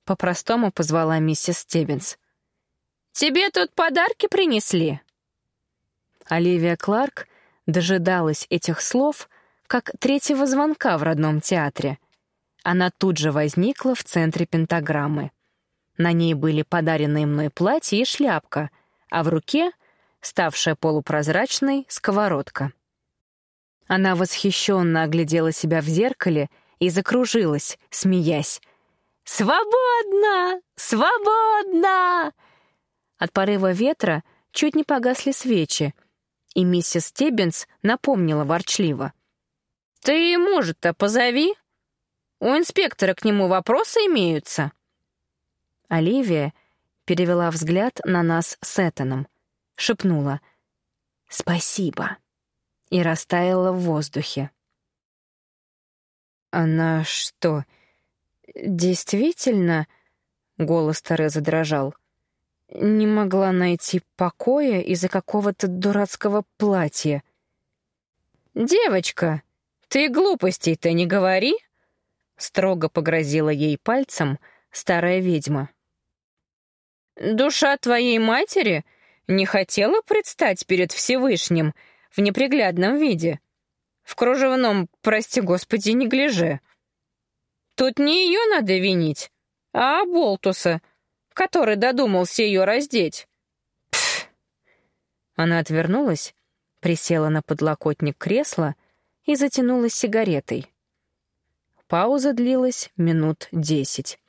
По-простому позвала миссис Стеббинс. «Тебе тут подарки принесли?» Оливия Кларк дожидалась этих слов, как третьего звонка в родном театре. Она тут же возникла в центре пентаграммы. На ней были подаренные мной платье и шляпка, а в руке — ставшая полупрозрачной сковородка. Она восхищенно оглядела себя в зеркале и закружилась, смеясь. «Свободно! Свободно!» От порыва ветра чуть не погасли свечи, и миссис Стеббинс напомнила ворчливо. «Ты мужа-то позови. У инспектора к нему вопросы имеются». Оливия перевела взгляд на нас с Этаном, шепнула «Спасибо» и растаяла в воздухе. «Она что, действительно...» — голос Терезы дрожал. «Не могла найти покоя из-за какого-то дурацкого платья». «Девочка, ты глупостей-то не говори!» — строго погрозила ей пальцем старая ведьма. «Душа твоей матери не хотела предстать перед Всевышним в неприглядном виде. В кружевном, прости господи, не гляже. Тут не ее надо винить, а Болтуса, который додумался ее раздеть. Пф. Она отвернулась, присела на подлокотник кресла и затянулась сигаретой. Пауза длилась минут десять,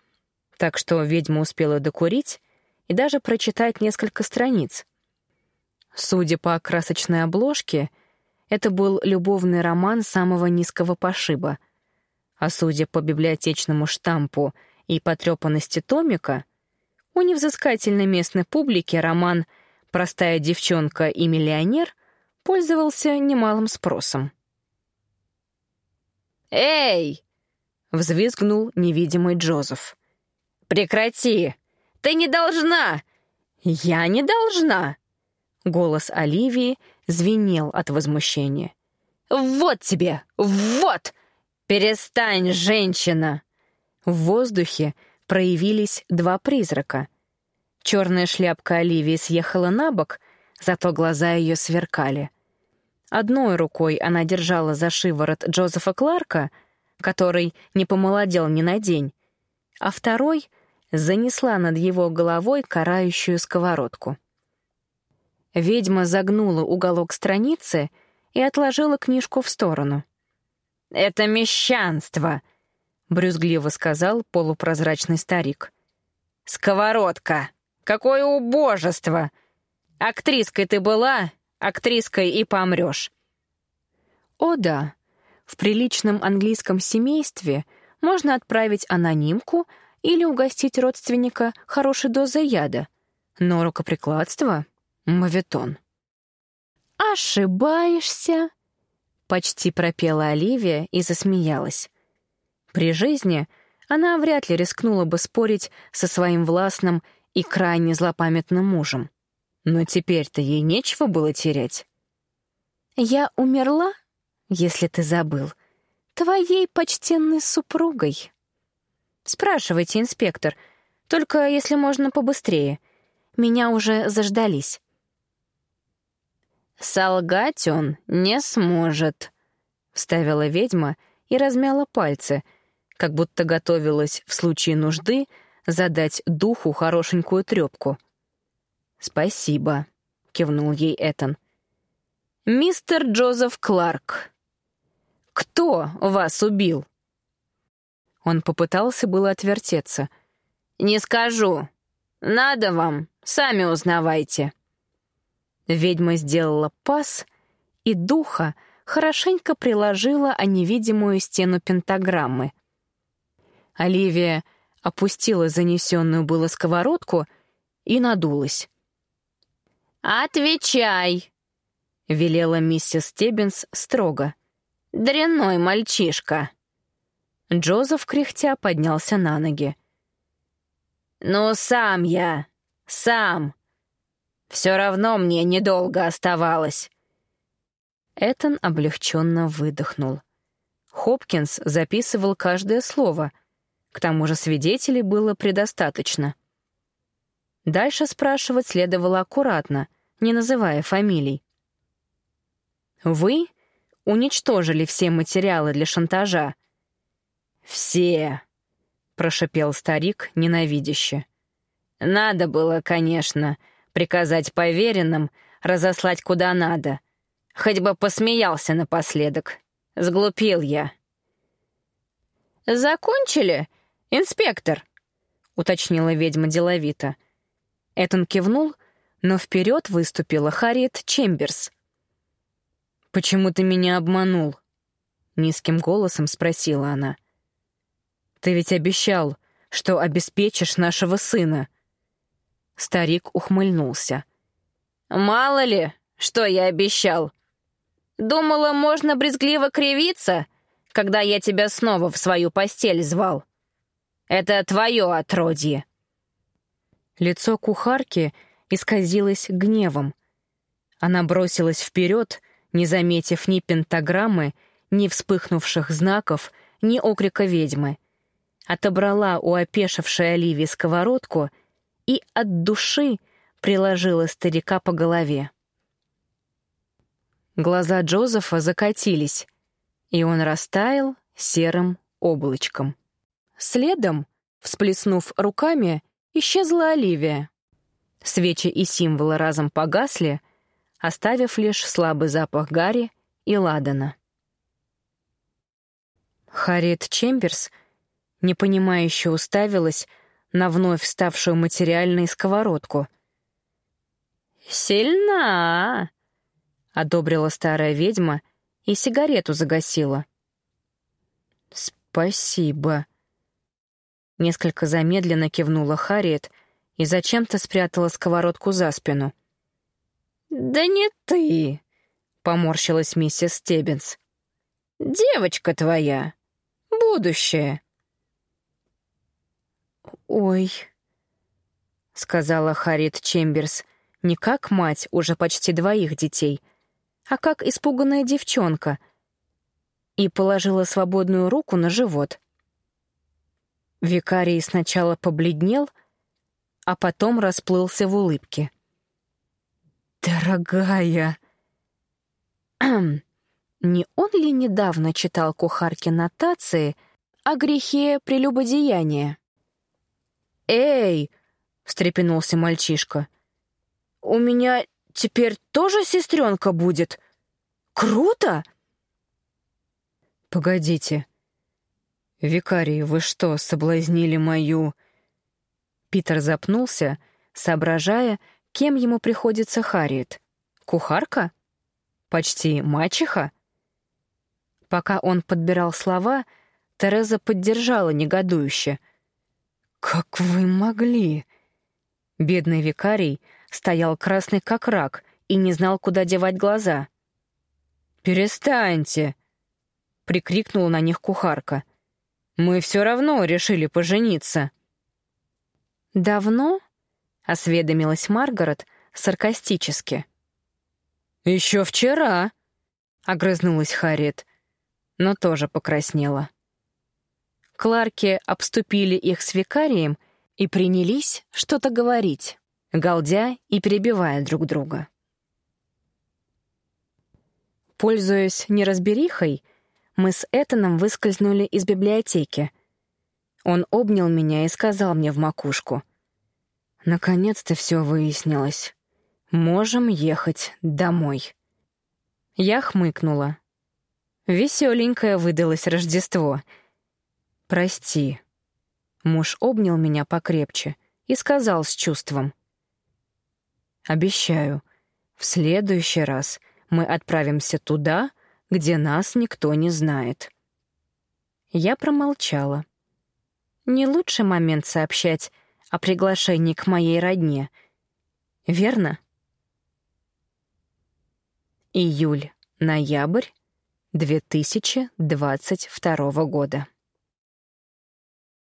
так что ведьма успела докурить и даже прочитать несколько страниц. Судя по красочной обложке, это был любовный роман самого низкого пошиба. А судя по библиотечному штампу и потрепанности томика, у невзыскательной местной публики роман «Простая девчонка и миллионер» пользовался немалым спросом. «Эй!» — взвизгнул невидимый Джозеф. «Прекрати! Ты не должна! Я не должна!» Голос Оливии звенел от возмущения. «Вот тебе! Вот! Перестань, женщина!» В воздухе проявились два призрака. Черная шляпка Оливии съехала на бок, зато глаза ее сверкали. Одной рукой она держала за шиворот Джозефа Кларка, который не помолодел ни на день, а второй занесла над его головой карающую сковородку. Ведьма загнула уголок страницы и отложила книжку в сторону. «Это мещанство!» — брюзгливо сказал полупрозрачный старик. «Сковородка! Какое убожество! Актриской ты была, актриской и помрешь!» О да, в приличном английском семействе можно отправить анонимку или угостить родственника хорошей дозой яда, но рукоприкладство Моветон. «Ошибаешься!» — почти пропела Оливия и засмеялась. При жизни она вряд ли рискнула бы спорить со своим властным и крайне злопамятным мужем. Но теперь-то ей нечего было терять. «Я умерла, если ты забыл, твоей почтенной супругой». «Спрашивайте, инспектор, только если можно побыстрее. Меня уже заждались». «Солгать он не сможет», — вставила ведьма и размяла пальцы, как будто готовилась в случае нужды задать духу хорошенькую трёпку. «Спасибо», — кивнул ей Этан. «Мистер Джозеф Кларк, кто вас убил?» Он попытался было отвертеться. «Не скажу. Надо вам, сами узнавайте». Ведьма сделала пас, и духа хорошенько приложила о невидимую стену пентаграммы. Оливия опустила занесенную было сковородку и надулась. «Отвечай!» — велела миссис Стеббинс строго. «Дрянной мальчишка!» Джозеф, кряхтя, поднялся на ноги. «Ну, сам я, сам. Все равно мне недолго оставалось». Этон облегченно выдохнул. Хопкинс записывал каждое слово. К тому же свидетелей было предостаточно. Дальше спрашивать следовало аккуратно, не называя фамилий. «Вы уничтожили все материалы для шантажа?» «Все», — прошипел старик ненавидяще. «Надо было, конечно, приказать поверенным разослать куда надо. Хоть бы посмеялся напоследок. Сглупил я». «Закончили, инспектор?» — уточнила ведьма деловито. Этон кивнул, но вперед выступила Харриет Чемберс. «Почему ты меня обманул?» — низким голосом спросила она. «Ты ведь обещал, что обеспечишь нашего сына». Старик ухмыльнулся. «Мало ли, что я обещал. Думала, можно брезгливо кривиться, когда я тебя снова в свою постель звал. Это твое отродье». Лицо кухарки исказилось гневом. Она бросилась вперед, не заметив ни пентаграммы, ни вспыхнувших знаков, ни окрика ведьмы. Отобрала у опешившей Оливии сковородку и от души приложила старика по голове. Глаза Джозефа закатились, и он растаял серым облачком. Следом, всплеснув руками, исчезла Оливия. Свечи и символы разом погасли, оставив лишь слабый запах Гарри и Ладана. Харриет Чемберс, непонимающе уставилась на вновь вставшую материальную сковородку. «Сильна!» — одобрила старая ведьма и сигарету загасила. «Спасибо», Несколько замедленно кивнула Харриет и зачем-то спрятала сковородку за спину. «Да не ты!» — поморщилась миссис Стеббинс. «Девочка твоя. Будущее». «Ой», — сказала Харриет Чемберс, не как мать уже почти двоих детей, а как испуганная девчонка, и положила свободную руку на живот. Викарий сначала побледнел, а потом расплылся в улыбке. «Дорогая!» Не он ли недавно читал кухарке нотации о грехе прелюбодеяния? «Эй!» — встрепенулся мальчишка. «У меня теперь тоже сестренка будет? Круто!» «Погодите», «Викарий, вы что, соблазнили мою...» Питер запнулся, соображая, кем ему приходится Харриет. «Кухарка? Почти мачеха?» Пока он подбирал слова, Тереза поддержала негодующе. «Как вы могли?» Бедный викарий стоял красный как рак и не знал, куда девать глаза. «Перестаньте!» — прикрикнула на них кухарка. Мы все равно решили пожениться». «Давно?» — осведомилась Маргарет саркастически. «Еще вчера», — огрызнулась Харриет, но тоже покраснела. Кларки обступили их с викарием и принялись что-то говорить, галдя и перебивая друг друга. Пользуясь неразберихой, мы с Этаном выскользнули из библиотеки. Он обнял меня и сказал мне в макушку. «Наконец-то все выяснилось. Можем ехать домой». Я хмыкнула. Веселенькое выдалось Рождество. «Прости». Муж обнял меня покрепче и сказал с чувством. «Обещаю, в следующий раз мы отправимся туда, где нас никто не знает. Я промолчала. Не лучший момент сообщать о приглашении к моей родне. Верно? Июль-ноябрь 2022 года.